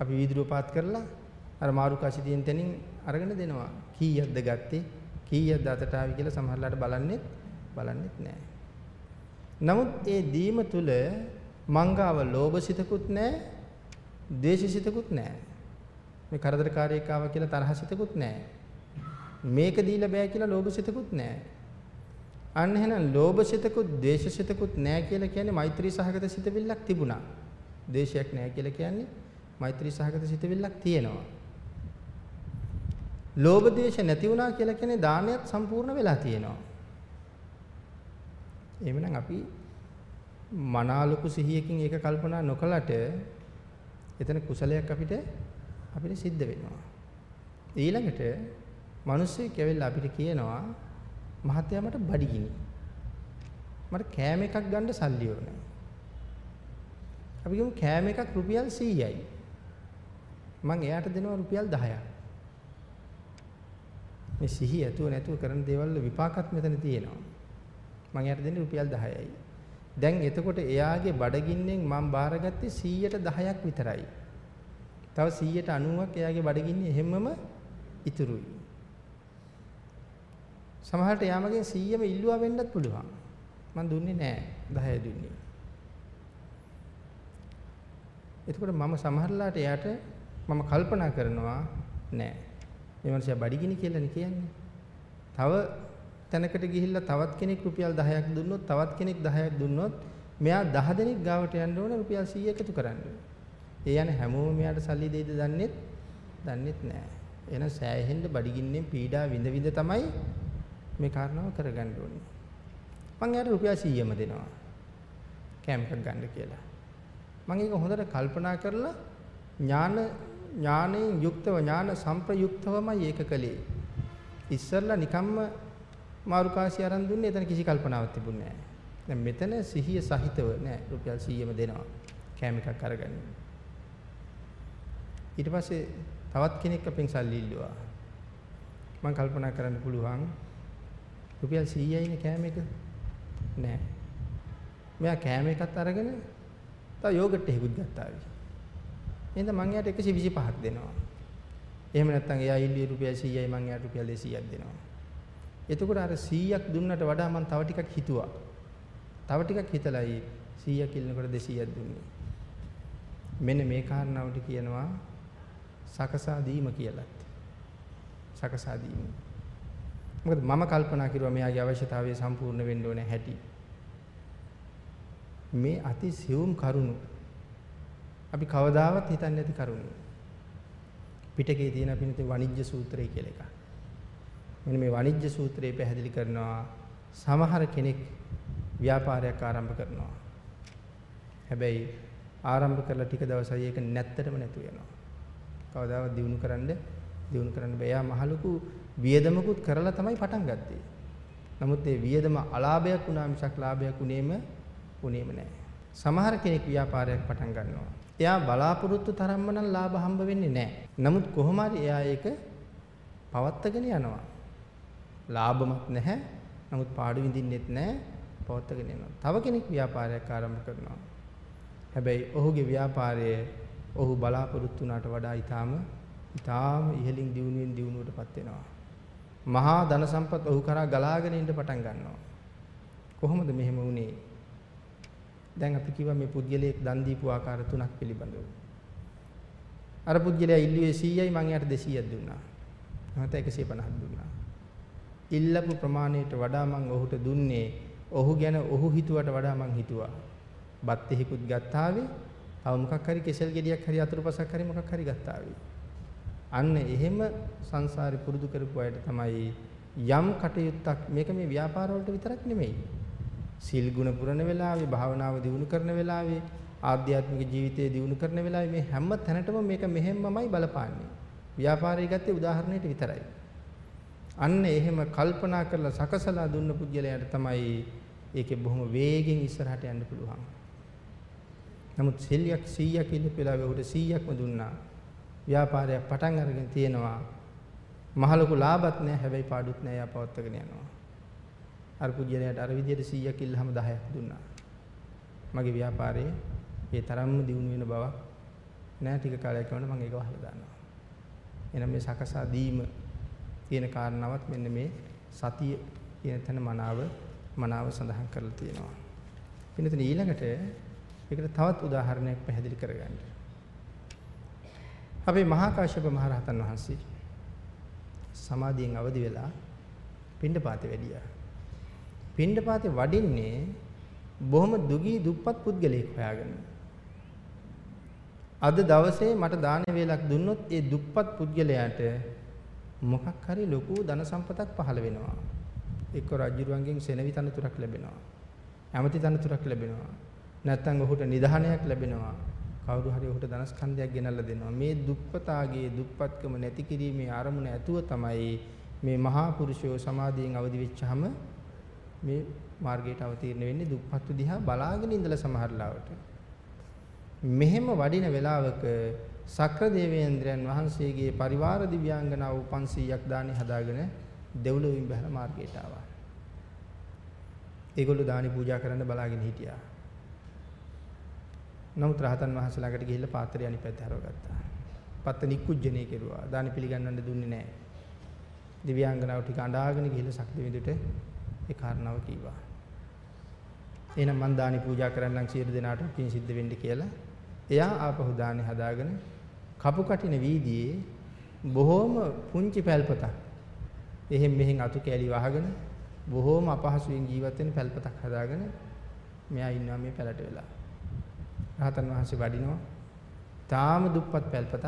[SPEAKER 2] අපි වීදුරුව පාත් කරලා අර මාරු කාසි තියෙන තැනින් අරගෙන දෙනවා. කීයක්ද ගත්තේ? කීයක්ද අතට ආවි කියලා සමහරලාට බලන්නෙත් බලන්නෙත් නැහැ. නමුත් ඒ දීම තුල මංගාව ලෝභසිතකුත් නැහැ, ද්වේෂසිතකුත් නැහැ. මේ කරදරකාරයෙක් ආවා කියලා තරහසිතකුත් නැහැ. මේක දීලා බෑ කියලා ලෝභසිතකුත් නැහැ. අන්න එහෙනම් ලෝභසිතකුත් ද්වේෂසිතකුත් නැහැ කියලා කියන්නේ මෛත්‍රී සහගත සිතවිල්ලක් තිබුණා. ද්වේෂයක් නැහැ කියලා කියන්නේ මෛත්‍රී සහගත සිතවිල්ලක් තියෙනවා. ලෝභ ද්වේෂ නැති වුණා කියලා කියන්නේ දානයත් සම්පූර්ණ වෙලා තියෙනවා. එහෙමනම් අපි මනාලුකු සිහියකින් ඒක කල්පනා නොකලට එතන කුසලයක් අපිට අපිට සිද්ධ වෙනවා. ඊළඟට මිනිස්සෙක් ඇවිල්ලා අපිට කියනවා මහත්තයා මට බඩගිනි. මට කෑම එකක් ගන්න සල්ලි ඕනේ. අපි ගමු කෑම එකක් රුපියල් 100යි. මං එයාට දෙනවා රුපියල් 10ක්. මේ සිහිය ඇතුව නැතුව කරන දේවල් විපාකත් මෙතන තියෙනවා. මං එයාට දෙන්නේ රුපියල් 10යි. දැන් එතකොට එයාගේ බඩගින්නෙන් මම බාරගත්තේ 100ට 10ක් විතරයි. තව 190ක් එයාගේ බඩගින්නේ හැමම ඉතුරුයි. සමහරට යාමගෙන් 100ම ඉල්ලුවා වෙන්නත් පුළුවන්. මං දුන්නේ නැහැ 10 දුන්නේ. එතකොට මම සමහරලාට එයාට මම කල්පනා කරනවා නෑ. මේ මිනිහා බඩගිනි කියලානේ කියන්නේ. තව තැනකට ගිහිල්ලා තවත් කෙනෙක් රුපියල් 10ක් දුන්නොත් තවත් කෙනෙක් 10ක් දුන්නොත් මෙයා 10 දෙනෙක් ගාවට යන්න ඕන රුපියල් 100 එකතු කරන්න. ඒ යන හැමෝම මෙයාට සල්ලි දෙයිද දන්නෙත් දන්නෙත් නෑ. එහෙනම් සෑහෙන්න බඩගින්නෙන් පීඩා විඳ විඳ තමයි මේ කාරණාව කරගන්න ඕනේ. මං යාට රුපියල් 100ම දෙනවා. කැම් එකක් ගන්න කියලා. මම ඒක හොඳට කල්පනා කරලා ඥාන ඥාණයෙන් යුක්තව ඥාන සම්ප්‍රයුක්තවමයි ඒක කළේ. ඉස්සල්ලා නිකම්ම මාරුකාසි අරන් දුන්නේ එතන කිසි කල්පනාවක් තිබුණේ නැහැ. දැන් මෙතන සිහිය සහිතව නෑ රුපියල් 100ම දෙනවා. කෑම එකක් අරගන්න. ඊට පස්සේ තවත් කෙනෙක් අපෙන් සල්ලි ඉල්ලුවා. මම කල්පනා කරන්න පුළුවන් රුපියල් 100යිනේ කෑම එක. නෑ. මෙයා කෑම එකත් අරගෙන තව යෝගට් එකකුත් ගත්තා. එහෙනම් මං එයාට 125ක් දෙනවා. එහෙම නැත්නම් එයා ඉල්ලුවේ රුපියල් 100යි මං එයාට රුපියල් 200ක් දෙනවා. එතකොට අර 100ක් දුන්නට වඩා මං තව ටිකක් හිතුවා. තව ටිකක් හිතලයි 100ක් ඉල්ලනකොට 200ක් දුන්නේ. මෙන්න මේ කාරණාවට කියනවා සකසා දීම කියලත්. සකසා දීම. මොකද මම කල්පනා කරුවා මෙයාගේ අවශ්‍යතාවය සම්පූර්ණ වෙන්න ඕනේ හැටි. මේ අති සියුම් කරුණු අපි කවදාවත් හිතන්නේ නැති කරුණු. පිටකේ තියෙන අපිට වණිජ්‍ය සූත්‍රය කියලා එකක්. මෙන්න මේ වණිජ්‍ය සූත්‍රය පැහැදිලි කරනවා සමහර කෙනෙක් ව්‍යාපාරයක් ආරම්භ කරනවා. හැබැයි ආරම්භ කරලා ටික දවසයි ඒක නැත්තටම නැතු වෙනවා. කවදාවත් දිනු කරන්න දිනු කරන්න බෑ. යා මහලුකු වියදමකුත් කරලා තමයි පටන් ගත්තේ. නමුත් ඒ වියදම අලාභයක් වුණා මිසක් ලාභයක් උනේම උනේම නෑ. සමහර කෙනෙක් ව්‍යාපාරයක් පටන් ගන්නවා. එයා බලාපොරොත්තු තරම්ම නම් ලාභ හම්බ වෙන්නේ නෑ. නමුත් කොහොම හරි එයා ඒක පවත්වාගෙන යනවා. ලාභමත් නැහැ. නමුත් පාඩු විඳින්නෙත් නැහැ. පවත්වාගෙන යනවා. තව කෙනෙක් ව්‍යාපාරයක් ආරම්භ කරනවා. හැබැයි ඔහුගේ ව්‍යාපාරය ඔහු බලාපොරොත්තු වුණාට වඩා ඊටාම ඊටාම ඉහළින් දියුණුවෙන් දියුණුවටපත් වෙනවා. මහා ධන සම්පත් ඔහු කරා ගලාගෙන ඉන්න පටන් ගන්නවා. කොහොමද මෙහෙම වුනේ? දැන් අපි කිව්වා මේ පුද්ගලයෙක් දන් දීපු ආකාර තුනක් පිළිබඳව. අර පුද්ගලයා ඉල්ලුවේ 100යි මං එයාට 200ක් දුන්නා. නැත්නම් 150ක් දුන්නා. ඉල්ලපු ප්‍රමාණයට වඩා මං ඔහුට දුන්නේ ඔහු ගැන ඔහු හිතුවට වඩා මං හිතුවා. බත් එහෙකුත් ගත්තාවේ. තව මොකක් හරි කෙසෙල් ගෙඩියක් හරි අතුරුපසක් හරි මොකක් හරි ගත්තාවේ. අන්න එහෙම සංසාරේ පුරුදු කරපු අයට තමයි යම් කටයුත්තක් මේක මේ ව්‍යාපාර වලට විතරක් නෙමෙයි. සිල් ගුණ පුරන වෙලාවේ භාවනාව දියුණු කරන වෙලාවේ ආධ්‍යාත්මික ජීවිතය දියුණු කරන වෙලාවේ මේ හැම තැනටම මේක මෙහෙම්මමයි බලපාන්නේ. ව්‍යාපාරය ගත්තේ උදාහරණයට විතරයි. අන්න එහෙම කල්පනා කරලා සකසලා දුන්න පුද්ගලයාට තමයි ඒකේ බොහොම වේගෙන් ඉස්සරහට යන්න පුළුවන්. නමුත් සෙල්ලියක් 100ක් ඉල්ලපෙලා වෙහුට 100ක්ම දුන්නා. ව්‍යාපාරයක් පටන් අරගෙන තියෙනවා. මහ ලොකු ලාභත් නැහැ හැබැයි පාඩුත් නැහැ යා පවත්වාගෙන යනවා. අර පුජ්‍යලයට අර විදියට 100ක් ඉල්ලහම 10ක් දුන්නා. මගේ ව්‍යාපාරයේ ඒ තරම්ම දියුණු වෙන බවක් නෑ ටික කාලයක් යනකොට මම ඒක වහලා දානවා. එහෙනම් මේ සකසා දීම කියන කාරණාවත් මෙන්න මේ සතිය කියන තැන මනාව මනාව සඳහන් කරලා තියෙනවා. පින්නතන ඊළඟට ඒකට තවත් උදාහරණයක් පැහැදිලි කරගන්න. අපේ මහා කාශ්‍යප මහ රහතන් වහන්සේ සමාධියෙන් අවදි වෙලා පිණ්ඩපාතේ වැඩියා. පිණ්ඩපාතේ වඩින්නේ බොහොම දුගී දුප්පත් පුද්ගලයෙක් හොයාගෙන. අද දවසේ මට දාන වේලක් දුන්නොත් ඒ දුප්පත් පුද්ගලයාට මොකක් හරි ලොකු ධන සම්පතක් පහළ වෙනවා. එක්ක රජුරුවන්ගෙන් සෙනවි තනතුරක් ලැබෙනවා. ඇමති තනතුරක් ලැබෙනවා. නැත්නම් ඔහුට නිධානයක් ලැබෙනවා. කවුරු හරි ඔහුට ධනස්කන්ධයක් ගෙනල්ලා දෙනවා. මේ දුප්පතාගේ දුප්පත්කම නැති කිරීමේ අරමුණ ඇතුව තමයි මේ මහා පුරුෂයෝ සමාධියෙන් අවදි වෙච්චහම මේ මාර්ගයට අවතීර්ණ වෙන්නේ දුප්පත්තු දිහා බලාගෙන ඉඳලා සමහර ලාවට. මෙහෙම වඩින වෙලාවක සක්‍ර දේවේන්ද්‍රයන් වහන්සේගේ පරිවාර දිව්‍යාංගනාව 500ක් දානි හදාගෙන දෙව්ලොවින් බහැලා මාර්ගයට ආවා. ඒගොල්ලෝ දානි පූජා කරන්න බලාගෙන හිටියා. නමුත් රහතන් වහන්සේ ළඟට ගිහිල්ලා පාත්‍රය අනිත් පැත්ත හරවගත්තා. පත්ත නික්කුජ්ජනේ කෙරුවා. දානි පිළිගන්නන්න දුන්නේ නැහැ. දිව්‍යාංගනාව ටික අඬාගෙන ගිහිල්ලා ශක්තිවිඳුට ඒ කාරණාව කීවා. එහෙනම් මං දානි පූජා කරන්නම් සියලු දෙනාට පින් සිද්ධ වෙන්න කියලා. එයා ආපහු දානි හදාගෙන කපු කටින වීදියේ බොහෝම පුංචි පැල්පතක්. එහෙන් මෙහෙන් අතු කෑලි වහගෙන බොහෝම අපහසුයෙන් ජීවත් වෙන පැල්පතක් හදාගෙන මෙයා ඉන්නවා මේ පැලට වෙලා. රහතන් වහන්සේ වඩිනවා. තාම දුප්පත් පැල්පතක්.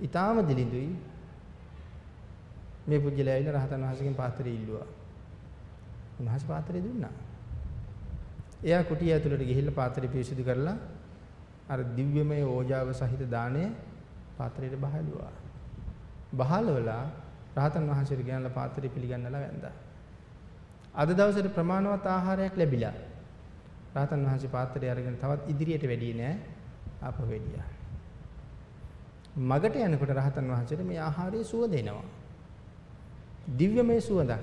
[SPEAKER 2] ඊටාම දිලිඳුයි. මේ පුජ්‍යලයා ඇවිල්ලා රහතන් වහන්සේගෙන් පාත්‍රය ඉල්ලුවා. උන්වහන්සේ පාත්‍රය දුන්නා. එයා කුටිය ඇතුළට ගිහිල්ලා පාත්‍රය පිරිසිදු කරලා අර දිව්‍යමය ඕජාව සහිත දාණය පාත්‍රයට බහලුවා. බහලවලා රහතන් වහන්සේට ගෙනල්ලා පාත්‍රය පිළිගන්නලා වැන්දා. අද දවසේ ප්‍රමාණවත් ආහාරයක් ලැබිලා රහතන් වහන්සේ පාත්‍රය අරගෙන තවත් ඉදිරියට වැඩියේ නෑ ආපහු වෙඩියා. මගට යනකොට රහතන් වහන්සේට මේ ආහාරයේ සුවඳ එනවා. දිව්‍යමය සුවඳක්.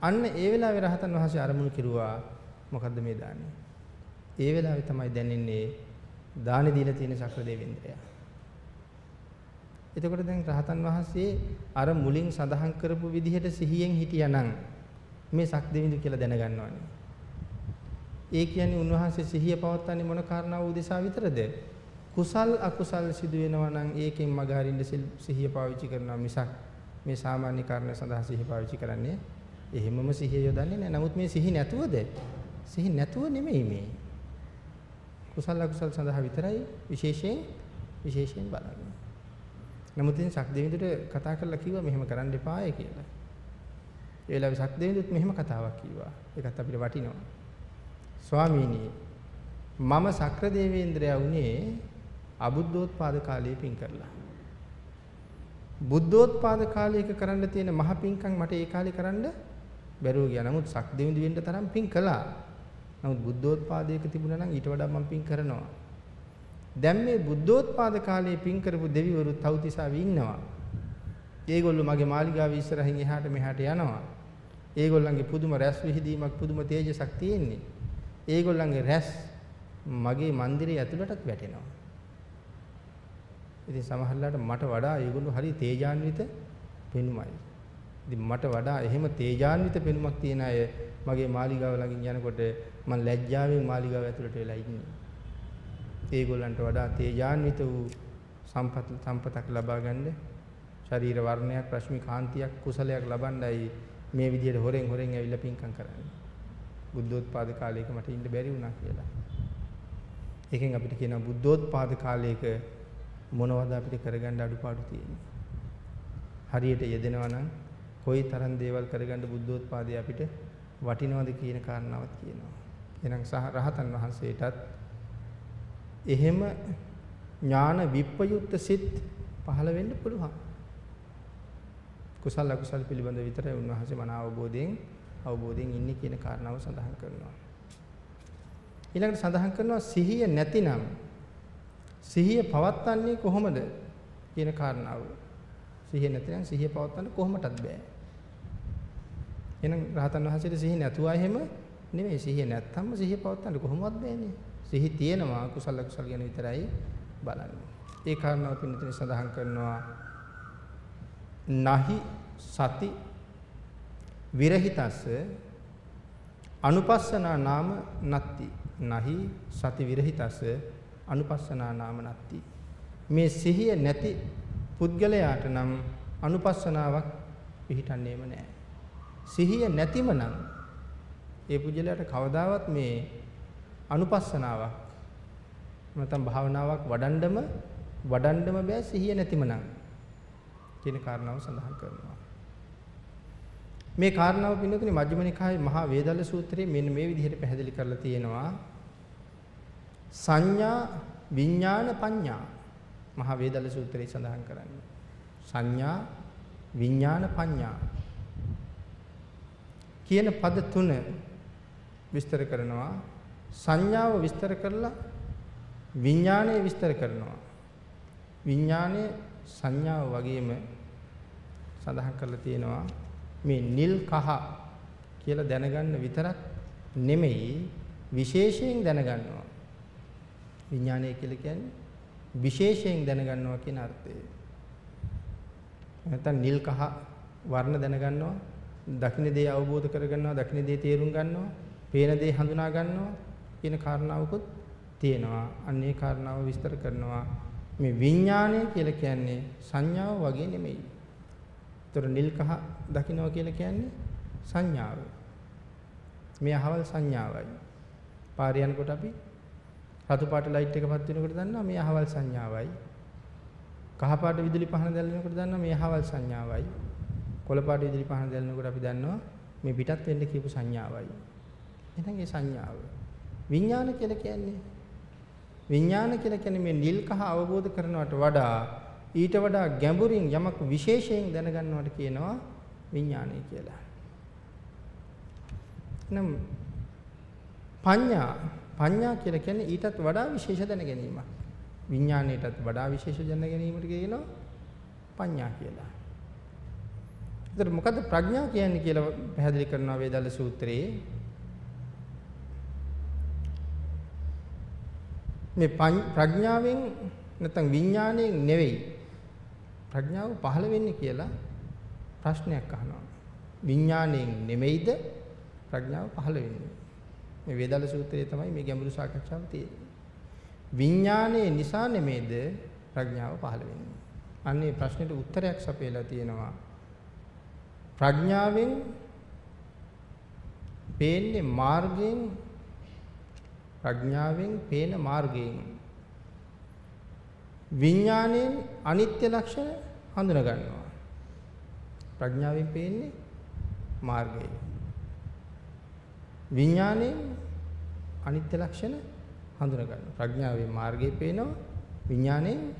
[SPEAKER 2] අන්න ඒ වෙලාවේ රහතන් වහන්සේ අරමුණු කෙරුවා මොකද්ද මේ දාන්නේ? ඒ වෙලාවේ තමයි දැනෙන්නේ දානි දීලා තියෙන සක්‍ර දෙවිඳුරයා. එතකොට දැන් රහතන් වහන්සේ අර මුලින් සඳහන් කරපු විදිහට සිහියෙන් හිටියානම් මේ සක් දෙවිඳු කියලා දැනගන්නවනේ. ඒ කියන්නේ උන්වහන්සේ සිහිය පවත්වන්නේ මොන කාරණාව උදෙසා විතරද? කුසල් අකුසල් සිදු වෙනවා නම් ඒකෙන් මග හරින්න සිහිය පාවිච්චි කරනවා මිසක් මේ සාමාන්‍ය කාරණා සඳහා සිහිය පාවිච්චි කරන්නේ එහෙමම සිහිය යොදන්නේ නැහැ. නමුත් මේ සිහි නැතුවද? සිහි නැතුව නෙමෙයි මේ. කුසල අකුසල් සඳහා විතරයි විශේෂයෙන් විශේෂයෙන් බලන්නේ. නමුත් ඉතින් සක්දෙවිඳුට කතා කරලා කිව්වා මෙහෙම කරන්න එපාය කියලා. ඒ වෙලාවේ සක්දෙවිඳුත් මෙහෙම කතාවක් කිව්වා. ඒකත් අපිට වටිනවා. ස්වාමීනි මම සක්‍ර දේවේන්ද්‍රයා වුණේ අබුද්ධෝත්පාද කාලයේ පින් කරලා. බුද්ධෝත්පාද කාලයක කරන්න තියෙන මහ පින්කම් මට ඒ කාලේ කරන්න බැරුව ගියා. නමුත් සක්දෙවිඳු වෙන්න තරම් පින් කළා. නමුත් බුද්ධෝත්පාදයක තිබුණා නම් ඊට වඩා මම පින් කරනවා. දැන් මේ බුද්ධෝත්පාද කාලයේ පින් කරපු දෙවිවරු තවුතිසාවේ ඉන්නවා. ඒගොල්ලෝ මගේ මාලිගාවේ ඉස්සරහින් එහාට මෙහාට යනවා. ඒගොල්ලන්ගේ පුදුම රැස් විහිදීමක් පුදුම තේජසක් තියෙන්නේ. ඒගොල්ලන්ගේ රැස් මගේ මන්දිරයේ ඇතුළටත් වැටෙනවා. ඉතින් සමහරලාට මට වඩා ඒගොල්ලෝ හරි තේජාන්විත පෙනුමයි. ඉතින් මට වඩා එහෙම තේජාන්විත පෙනුමක් තියෙන අය මගේ මාලිගාව ළඟින් යනකොට මම ලැජ්ජාවෙන් මාලිගාව ඇතුළට වෙලා ඉන්නේ. ඒගොල්ලන්ට වඩා තේජාන්විත වූ සම්පත් සම්පතක් ලබා ගන්න ශරීර වර්ණයක් රශ්මි කාන්තියක් කුසලයක් ලබන්නයි මේ විදිහට හොරෙන් හොරෙන් ඇවිල්ලා පින්කම් කරන්නේ. බුද්ධෝත්පාද කාලයක මට ඉන්න බැරි වුණා කියලා. ඒකෙන් අපිට කියනවා බුද්ධෝත්පාද කාලයක මොනවද අපිට කරගන්න අඩුපාඩු තියෙන්නේ. හරියට යෙදෙනවා නම් කොයි තරම් දේවල් කරගන්න බුද්ධෝත්පාදේ අපිට වටිනවද කියන කාරණාවත් කියනවා. එහෙනම් සහ රහතන් වහන්සේටත් එහෙම ඥාන විප්පයුක්ත සිත් පහළ වෙන්න පුළුවන්. කුසල අකුසල පිළිබඳ විතරයි උන්වහන්සේ මන අවබෝධයෙන් අවබෝධයෙන් ඉන්නේ කියන කාරණාව සඳහන් කරනවා. ඊළඟට සඳහන් කරනවා සිහිය නැතිනම් සිහිය පවත්න්නේ කොහොමද කියන කාරණාව. සිහිය නැතිනම් සිහිය පවත්වන්න කොහොමටත් බෑ. එහෙනම් රහතන් වහන්සේට සිහිය නැතුවා එහෙම නෙමෙයි සිහිය නැත්තම්ම සිහිය පවත්වන්න කොහොමවත් බෑනේ. සිහි තියෙනවා කුසල කුසල ගැන විතරයි බලන්නේ. ඒ කාරණාව පින්නතේ සඳහන් කරනවා නහි සති විරහිතස්ස අනුපස්සනා නාම නත්ති. නහි සති විරහිතස්ස අනුපස්සනා නාම නත්ති. මේ සිහිය නැති පුද්ගලයාට නම් අනුපස්සනාවක් පිහිටන්නේම නැහැ සිහිය නැතිම නම් ඒ පුජ්‍යලයට කවදාවත් මේ අනුපස්සනාවක් නැත්නම් භාවනාවක් වඩන්නම වඩන්නම බෑ සිහිය නැතිම නම් කියන කාරණාව සඳහන් කරනවා. මේ කාරණාව පින්නතුනේ මජ්ක්‍ධිම නිකායේ මහා වේදල්ල සූත්‍රයේ මෙන්න මේ විදිහට පැහැදිලි කරලා තියෙනවා. සංඥා විඥාන පඤ්ඤා මහා වේදල්ල සූත්‍රයේ සඳහන් කරන්නේ. සංඥා විඥාන පඤ්ඤා කියන පද තුන විස්තර කරනවා සංඥාව විස්තර කරලා විඥානය විස්තර කරනවා විඥානය සංඥාව වගේම සඳහන් කරලා තියෙනවා මේ නිල් කහ කියලා දැනගන්න විතරක් නෙමෙයි විශේෂයෙන් දැනගන්නවා විඥානය කියලා කියන්නේ විශේෂයෙන් දැනගන්නවා කියන අර්ථය නැත්නම් නිල් කහ වර්ණ දැනගන්නවා දකින්න දේ අවබෝධ කරගන්නවා, දකින්න දේ තේරුම් ගන්නවා, පේන දේ හඳුනා ගන්නවා කියන කාරණාවකුත් තියෙනවා. අන්න ඒ කාරණාව විස්තර කරනවා. මේ විඥානය කියලා කියන්නේ සංඥාව වගේ නෙමෙයි. ඒතර නිල් කහ දකින්නවා කියලා කියන්නේ සංඥාව. මේ අහවල් සංඥාවයි. පාරේ යනකොට අපි රතු පාට ලයිට් එක පත් වෙනකොට දන්නවා මේ අහවල් සංඥාවයි. කහ පාට විදුලි පහන දැල්වෙනකොට දන්නවා මේ අහවල් සංඥාවයි. කොළපාට ඉදිරි පහන දැල්නකොට අපි දන්නවා මේ පිටත් වෙන්න කියපු සංඥාවයි. එහෙනම් ඒ සංඥාව. විඥාන කියලා කියන්නේ විඥාන කියලා කියන්නේ මේ නිල් කහ අවබෝධ කරනවට වඩා ඊට වඩා ගැඹුරින් යමක් විශේෂයෙන් දැනගන්නවට කියනවා විඥානය කියලා. නම් පඤ්ඤා පඤ්ඤා කියලා කියන්නේ ඊටත් වඩා විශේෂ දැන ගැනීමක්. විඥාණයටත් වඩා විශේෂ දැන ගැනීමට කියනවා පඤ්ඤා කියලා. ඒතර මොකද්ද ප්‍රඥා කියන්නේ කියලා පැහැදිලි කරනවා වේදාල සූත්‍රයේ. මේ ප්‍රඥාවෙන් නැත්නම් විඥාණයෙන් නෙවෙයි ප්‍රඥාව පහළ වෙන්නේ කියලා ප්‍රශ්නයක් අහනවා. විඥාණයෙන් නෙමෙයිද ප්‍රඥාව පහළ වෙන්නේ. මේ වේදාල සූත්‍රයේ තමයි මේ ගැඹුරු සාකච්ඡාව තියෙන්නේ. විඥානයේ නිසා නෙමෙයිද ප්‍රඥාව පහළ වෙන්නේ. අන්නේ ප්‍රශ්නෙට උත්තරයක් සපයලා තියෙනවා. ප්‍රඥාවෙන් පේන්නේ මාර්ගයෙන් ප්‍රඥාවෙන් පේන මාර්ගයෙන් විඥාණයෙන් අනිත්‍ය ලක්ෂණ හඳුනා ගන්නවා. ප්‍රඥාවෙන් පේන්නේ මාර්ගය. විඥාණයෙන් අනිත්‍ය ලක්ෂණ හඳුනා ගන්නවා. ප්‍රඥාවේ මාර්ගය පේනවා විඥාණයෙන්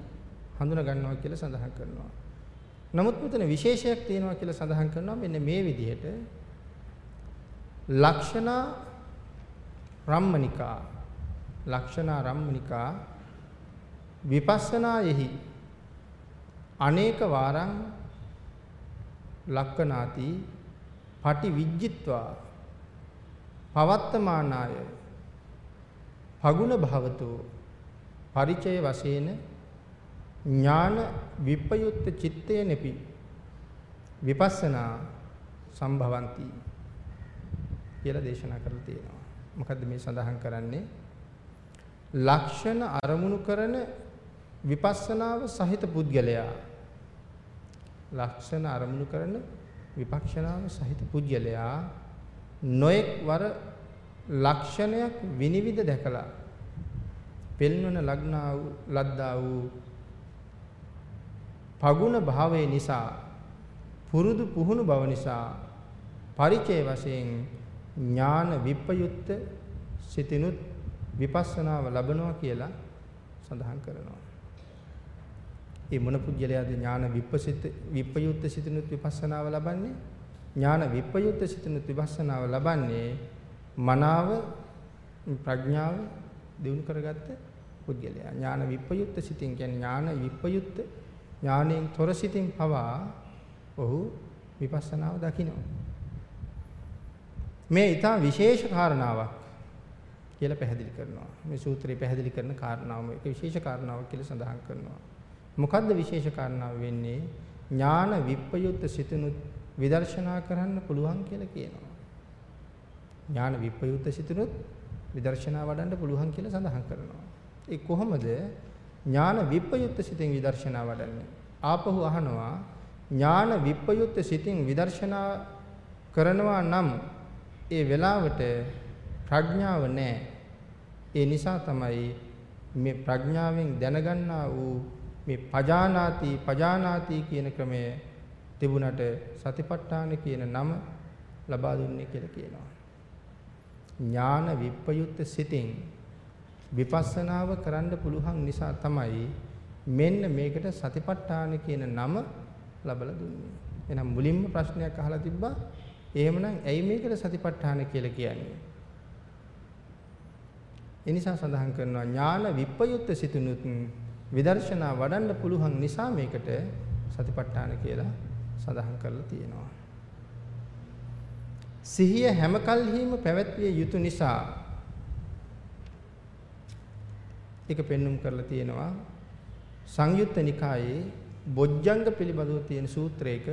[SPEAKER 2] හඳුනා ගන්නවා කියලා සඳහන් කරනවා. නමුත් මෙතන විශේෂයක් තියෙනවා කියලා සඳහන් කරනවා මෙන්න මේ විදිහට ලක්ෂණා රම්මනිකා ලක්ෂණා රම්මනිකා විපස්සනායෙහි අනේක වාරං ලක්කනාති පටි විජ්ජිත්වා පවත්තමානාය පගුණ භවතෝ පරිචය වශයෙන් ඥාන විපයුත්ත චිත්තේනපි විපස්සනා සම්භවಂತಿ කියලා දේශනා කරලා තියෙනවා. මොකද්ද මේ සඳහන් කරන්නේ? ලක්ෂණ අරමුණු කරන විපස්සනාව සහිත පුද්ගලයා ලක්ෂණ අරමුණු කරන විපක්ෂනාව සහිත පුද්ගලයා නොඑක් වර ලක්ෂණයක් විනිවිද දැකලා පෙන්වන ලග්නා වූ ලද්දා වූ පගුණ භාවය නිසා පුරුදු පුහුණු බව නිසා පරිචය වශයෙන් ඥාන විප්පයුත්ත සිතිනුත් විපස්සනාව ලබනවා කියලා සඳහන් කරනවා. ඒ මොන පුජ්‍යලයාද ඥාන විප්පසිත විප්පයුත්ත සිතිනුත් විපස්සනාව ලබන්නේ? ඥාන විප්පයුත්ත සිතිනුත් විපස්සනාව ලබන්නේ මනාව ප්‍රඥාව දිනු කරගත්ත පුජ්‍යලයා. ඥාන විප්පයුත්ත සිතින් කියන්නේ ඥාන විප්පයුත්ත ඥාණයෙන් තොර සිතින් පවා ඔහු විපස්සනාව දකිනවා. මේ ඊට විශේෂ කාරණාවක් කියලා පැහැදිලි කරනවා. මේ සූත්‍රය පැහැදිලි කරන කාරණාව මේක විශේෂ කාරණාවක් කියලා සඳහන් කරනවා. මොකද්ද විශේෂ කාරණාව වෙන්නේ? ඥාන විප්පයුත් සිතනුත් විදර්ශනා කරන්න පුළුවන් කියලා කියනවා. ඥාන විප්පයුත් සිතනුත් විදර්ශනා වඩන්න පුළුවන් කියලා සඳහන් කරනවා. ඒ කොහොමද ඥාන විප්පයුත් සිතින් විදර්ශනා වඩන්නේ? ආපහු අහනවා ඥාන විප්පයුත් සිතින් විදර්ශනා කරනවා නම් ඒ වෙලාවට ප්‍රඥාව නැහැ. ඒ නිසා තමයි මේ ප්‍රඥාවෙන් දැනගන්නා වූ මේ පජානාති පජානාති කියන ක්‍රමය තිබුණට සතිපට්ඨාන කියන නම ලබා දුන්නේ කියලා කියනවා. ඥාන විප්පයුත් සිතින් විපස්සනාව කරන්න පුළුවන් නිසා තමයි මෙන්න මේකට සතිපට්ඨාන කියන නම ලබලා දුන්නේ. එහෙනම් මුලින්ම ප්‍රශ්නයක් අහලා තිබ්බා. එහෙමනම් ඇයි මේකට සතිපට්ඨාන කියලා කියන්නේ? එනිසා සඳහන් කරනවා ඥාන විප්පයුත් සිතුනුත් විදර්ශනා වඩන්න පුළුවන් නිසා මේකට සතිපට්ඨාන කියලා සඳහන් කරලා තියෙනවා. සිහිය හැම කල්හිම පැවැත්විය යුතු නිසා ඒක පෙන්눔 කරලා තියෙනවා සංයුත්ත නිකායේ බොජ්ජංග පිළිබඳව තියෙන සූත්‍රයක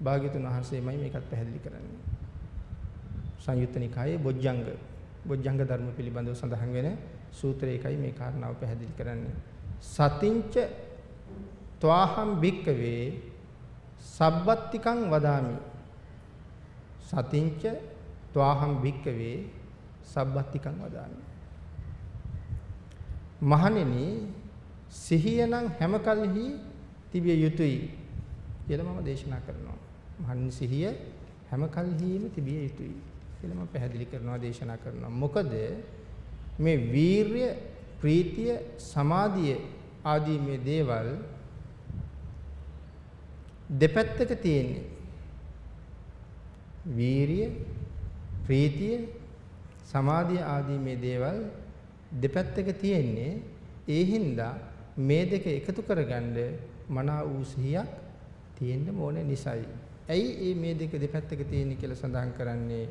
[SPEAKER 2] භාග්‍යතුන් වහන්සේමයි මේකත් පැහැදිලි කරන්නේ. සංයුත්ත නිකායේ බොජ්ජංග බොජ්ජංග ධර්ම පිළිබඳව සඳහන් වෙන සූත්‍රයකයි මේ කාරණාව පැහැදිලි කරන්නේ. සතිංච ත්වාහම් භික්කවේ සබ්බත්තිකං වදාමි. සතිංච ත්වාහම් භික්කවේ සබ්බත්තිකං වදාමි. මහණෙනි සිහිය නම් හැම කල්හි තිබිය යුතුයි කියලා මම දේශනා කරනවා. මහණෙනි සිහිය හැම කල්හිම තිබිය යුතුයි. කියලා මම පැහැදිලි කරනවා දේශනා කරනවා. මොකද මේ වීරය, ප්‍රීතිය, සමාධිය ආදී මේ දේවල් දෙපැත්තක තියෙන්නේ වීරිය ප්‍රීතිය සමාධිය ආදී මේ දේවල් දෙපැත්තක තියෙන්නේ ඒ හින්දා මේ දෙක එකතු කරගන්න මනා වූ සිහියක් තියෙන්න ඕන නිසායි. ඇයි මේ මේ දෙක දෙපැත්තක තියෙන්නේ කියලා සඳහන් කරන්නේ?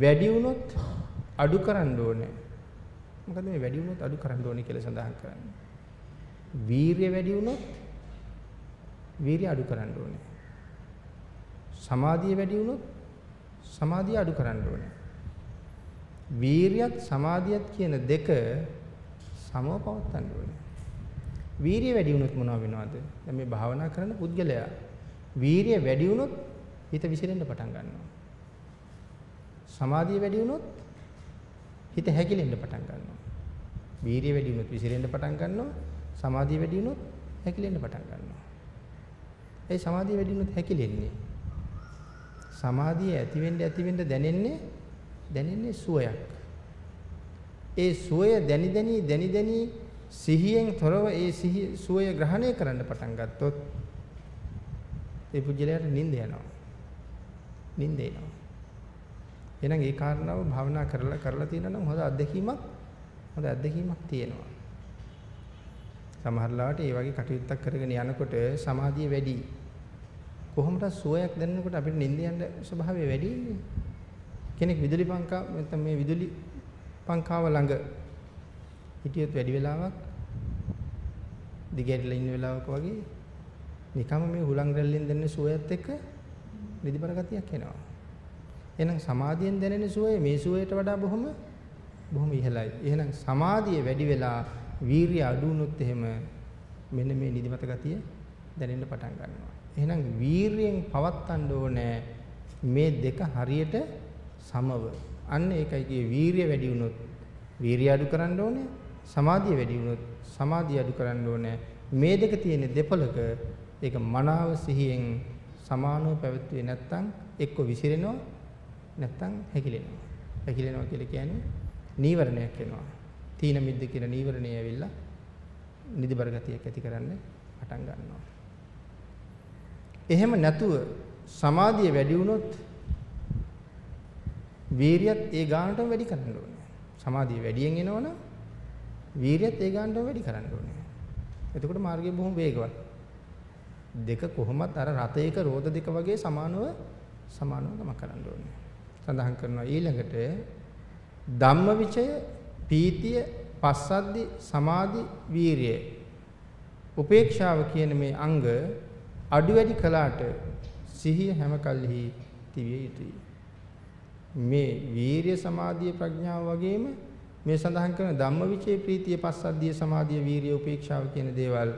[SPEAKER 2] වැඩි වුණොත් අඩු කරන්න ඕනේ. මොකද මේ වැඩි වුණොත් අඩු කරන්න ඕනේ කියලා සඳහන් කරන්නේ. වීරිය වැඩි වුණොත් වීරිය අඩු කරන්න ඕනේ. සමාධිය වැඩි වුණොත් සමාධිය අඩු කරන්න ඕනේ. වීරියත් සමාධියත් කියන දෙක සමව පවත්වන්න ඕනේ. වීරිය වැඩි වුණොත් මොනව වෙනවද? දැන් මේ භාවනා කරන පුද්ගලයා වීරිය වැඩි වුණොත් හිත විසිරෙන්න පටන් ගන්නවා. සමාධිය වැඩි වුණොත් හිත හැකිලෙන්න පටන් ගන්නවා. වීරිය වැඩි වුණොත් විසිරෙන්න පටන් ගන්නවා. සමාධිය වැඩි වුණොත් හැකිලෙන්න පටන් ගන්නවා. ඒ සමාධිය වැඩි වුණොත් හැකිලෙන්නේ. සමාධිය ඇති වෙන්න ඇති වෙන්න දැනෙන්නේ දැනෙන්නේ සුවයක්. ඒ සුවය දැනි දැනි දැනි දැනි සිහියෙන් තොරව ඒ සිහි සුවය ග්‍රහණය කරන්න පටන් ගත්තොත් ඒ පුජ්‍යලයට නිින්ද යනවා. නිින්ද එනවා. එහෙනම් ඒ කාරණාව භාවනා කරලා කරලා තියෙනවා නම් හොඳ අත්දැකීමක් හොඳ අත්දැකීමක් තියෙනවා. සමහර ලාට ඒ වගේ කටයුත්තක් කරගෙන යනකොට සමාධිය වැඩි. කොහොමද සුවයක් දැනෙනකොට අපිට නිින්ද යන ස්වභාවය වැඩි ඉන්නේ. කෙනෙක් විදුලි පංකා නැත්නම් මේ විදුලි පංකාව ළඟ හිටියොත් වැඩි වෙලාවක් දිගහැරිලා ඉන්න වෙලාවක වගේ නිකම්ම මේ හුලං රැල්ලෙන් දැනෙන සුවයත් එක්ක නිදිබර ගතියක් එනවා. එහෙනම් සමාධියෙන් දැනෙන සුවය මේ සුවයට වඩා බොහොම බොහොම ඉහළයි. එහෙනම් සමාධිය වැඩි වෙලා වීරිය අඩු වුණොත් එහෙම මෙන්න මේ නිදිමත ගතිය දැනෙන්න පටන් ගන්නවා. එහෙනම් වීරියෙන් පවත්වන්න ඕනේ මේ දෙක හරියට සමව. අන්න ඒකයි කියේ වීරිය වැඩි වුණොත් වීරිය අඩු කරන්න ඕනේ. සමාධිය වැඩි වුණොත් සමාධිය අඩු කරන්න ඕනේ. මේ දෙක තියෙන දෙපළක ඒක මනාව සිහියෙන් සමානව පැවැත්වුවේ නැත්නම් එක්ක විසිරෙනවා නැත්නම් හැකිලෙනවා. හැකිලෙනවා කියලා කියන්නේ නීවරණයක් වෙනවා. තීන මිද්ද කියන නීවරණය ඇවිල්ලා නිදිබර ගතියක් ඇති කරන්න පටන් ගන්නවා. එහෙම නැතුව සමාධිය වැඩි වුණොත් වීරියත් ඒ ගානටම වැඩි කරන්න ඕනේ. සමාධිය වැඩියෙන් එනවනම් වීරියත් ඒ ගානටම වැඩි කරන්න ඕනේ. එතකොට මාර්ගය බොහොම වේගවත්. දෙක කොහොමත් අර රතයක රෝද දෙක වගේ සමානව සමානව ගම කරන්න ඕනේ. සඳහන් කරනවා ඊළඟට ධම්මවිචය පීතිය පස්සද්දි සමාධි වීරිය උපේක්ෂාව කියන මේ අංග අඩු වැඩි කළාට සිහිය හැම කල්හි තිබිය යුතුයි. මේ වීරිය සමාධිය ප්‍රඥාව වගේම මේ සඳහන් කරන ධම්මවිචේ ප්‍රීතිය පස්සද්ධිය සමාධිය වීරිය උපේක්ෂාව කියන දේවල්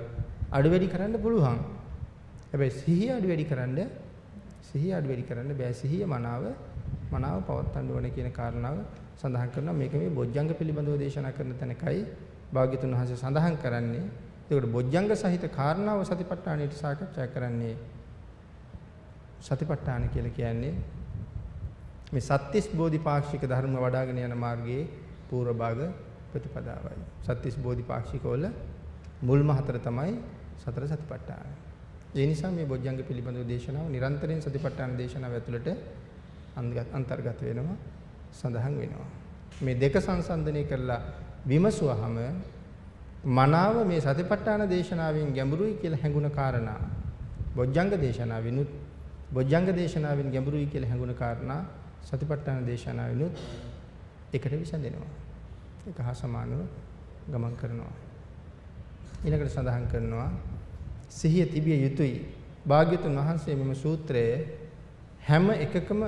[SPEAKER 2] අඩු වැඩි කරන්න පුළුවන්. හැබැයි සිහිය අඩු වැඩි කරන්න සිහිය අඩු වැඩි කරන්න බෑ සිහිය මනාව මනාව පවත්වන්න ඕනේ කියන කාරණාව සඳහන් කරනවා මේක මේ බොජ්ජංග පිළිබඳව දේශනා කරන තැනකයි භාග්‍යතුන් වහන්සේ සඳහන් කරන්නේ ඒකට බොජ්ජංග සහිත කාරණාව සතිපට්ඨානයට සාකච්ඡා කරන්නේ සතිපට්ඨාන කියලා කියන්නේ මේ සත්‍තිස් බෝධිපාක්ෂික ධර්ම වඩ아가න යන මාර්ගයේ පූර්ව භාග ප්‍රතිපදාවයි. සත්‍තිස් බෝධිපාක්ෂිකවල මුල්ම හතර තමයි සතර සතිපට්ඨාන. ඒ නිසා මේ බොජ්ජංග පිළිබඳව දේශනාව නිරන්තරයෙන් සතිපට්ඨාන දේශනාව ඇතුළට අන්තර්ගත වෙනවා සඳහන් වෙනවා. මේ දෙක සංසන්දනය කරලා විමසුවහම මනාව මේ සතිපට්ඨාන දේශනාවෙන් ගැඹුරුයි කියලා හැඟුණ කාරණා බොජ්ජංග දේශනාවෙනුත් බොජ්ජංග දේශනාවෙන් ගැඹුරුයි කියලා හැඟුණ කාරණා සතිපට්ඨාන දේශනාවෙනුත් එකට විසඳෙනවා. ඒක හා සමානව ගමන් කරනවා. ඊළඟට සඳහන් කරනවා සිහිය තිබිය යුතුයි. භාග්‍යතුන් වහන්සේ මෙම සූත්‍රයේ හැම එකකම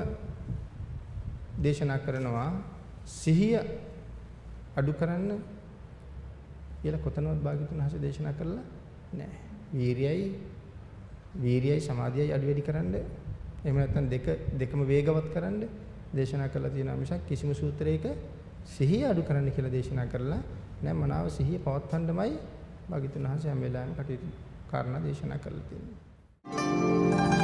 [SPEAKER 2] දේශනා කරනවා සිහිය අඩු කරන්න කියලා කොතනවත් භාග්‍යතුන් වහන්සේ දේශනා කරලා නැහැ. වීරියයි වීරියයි සමාධියයි අඩු වැඩි කරන්න එහෙම නැත්නම් දෙක දෙකම වේගවත් කරන්න දේශනා කරලා තියෙනවා මිසක් කිසිම සූත්‍රයක සිහිය අඩු කරන්න කියලා දේශනා කරලා නෑ මනාව සිහිය පවත්වන්නමයි භාග්‍යතුන් වහන්සේ හැම වෙලාවෙම කටයුතු කාරණා දේශනා කරලා තියෙන්නේ.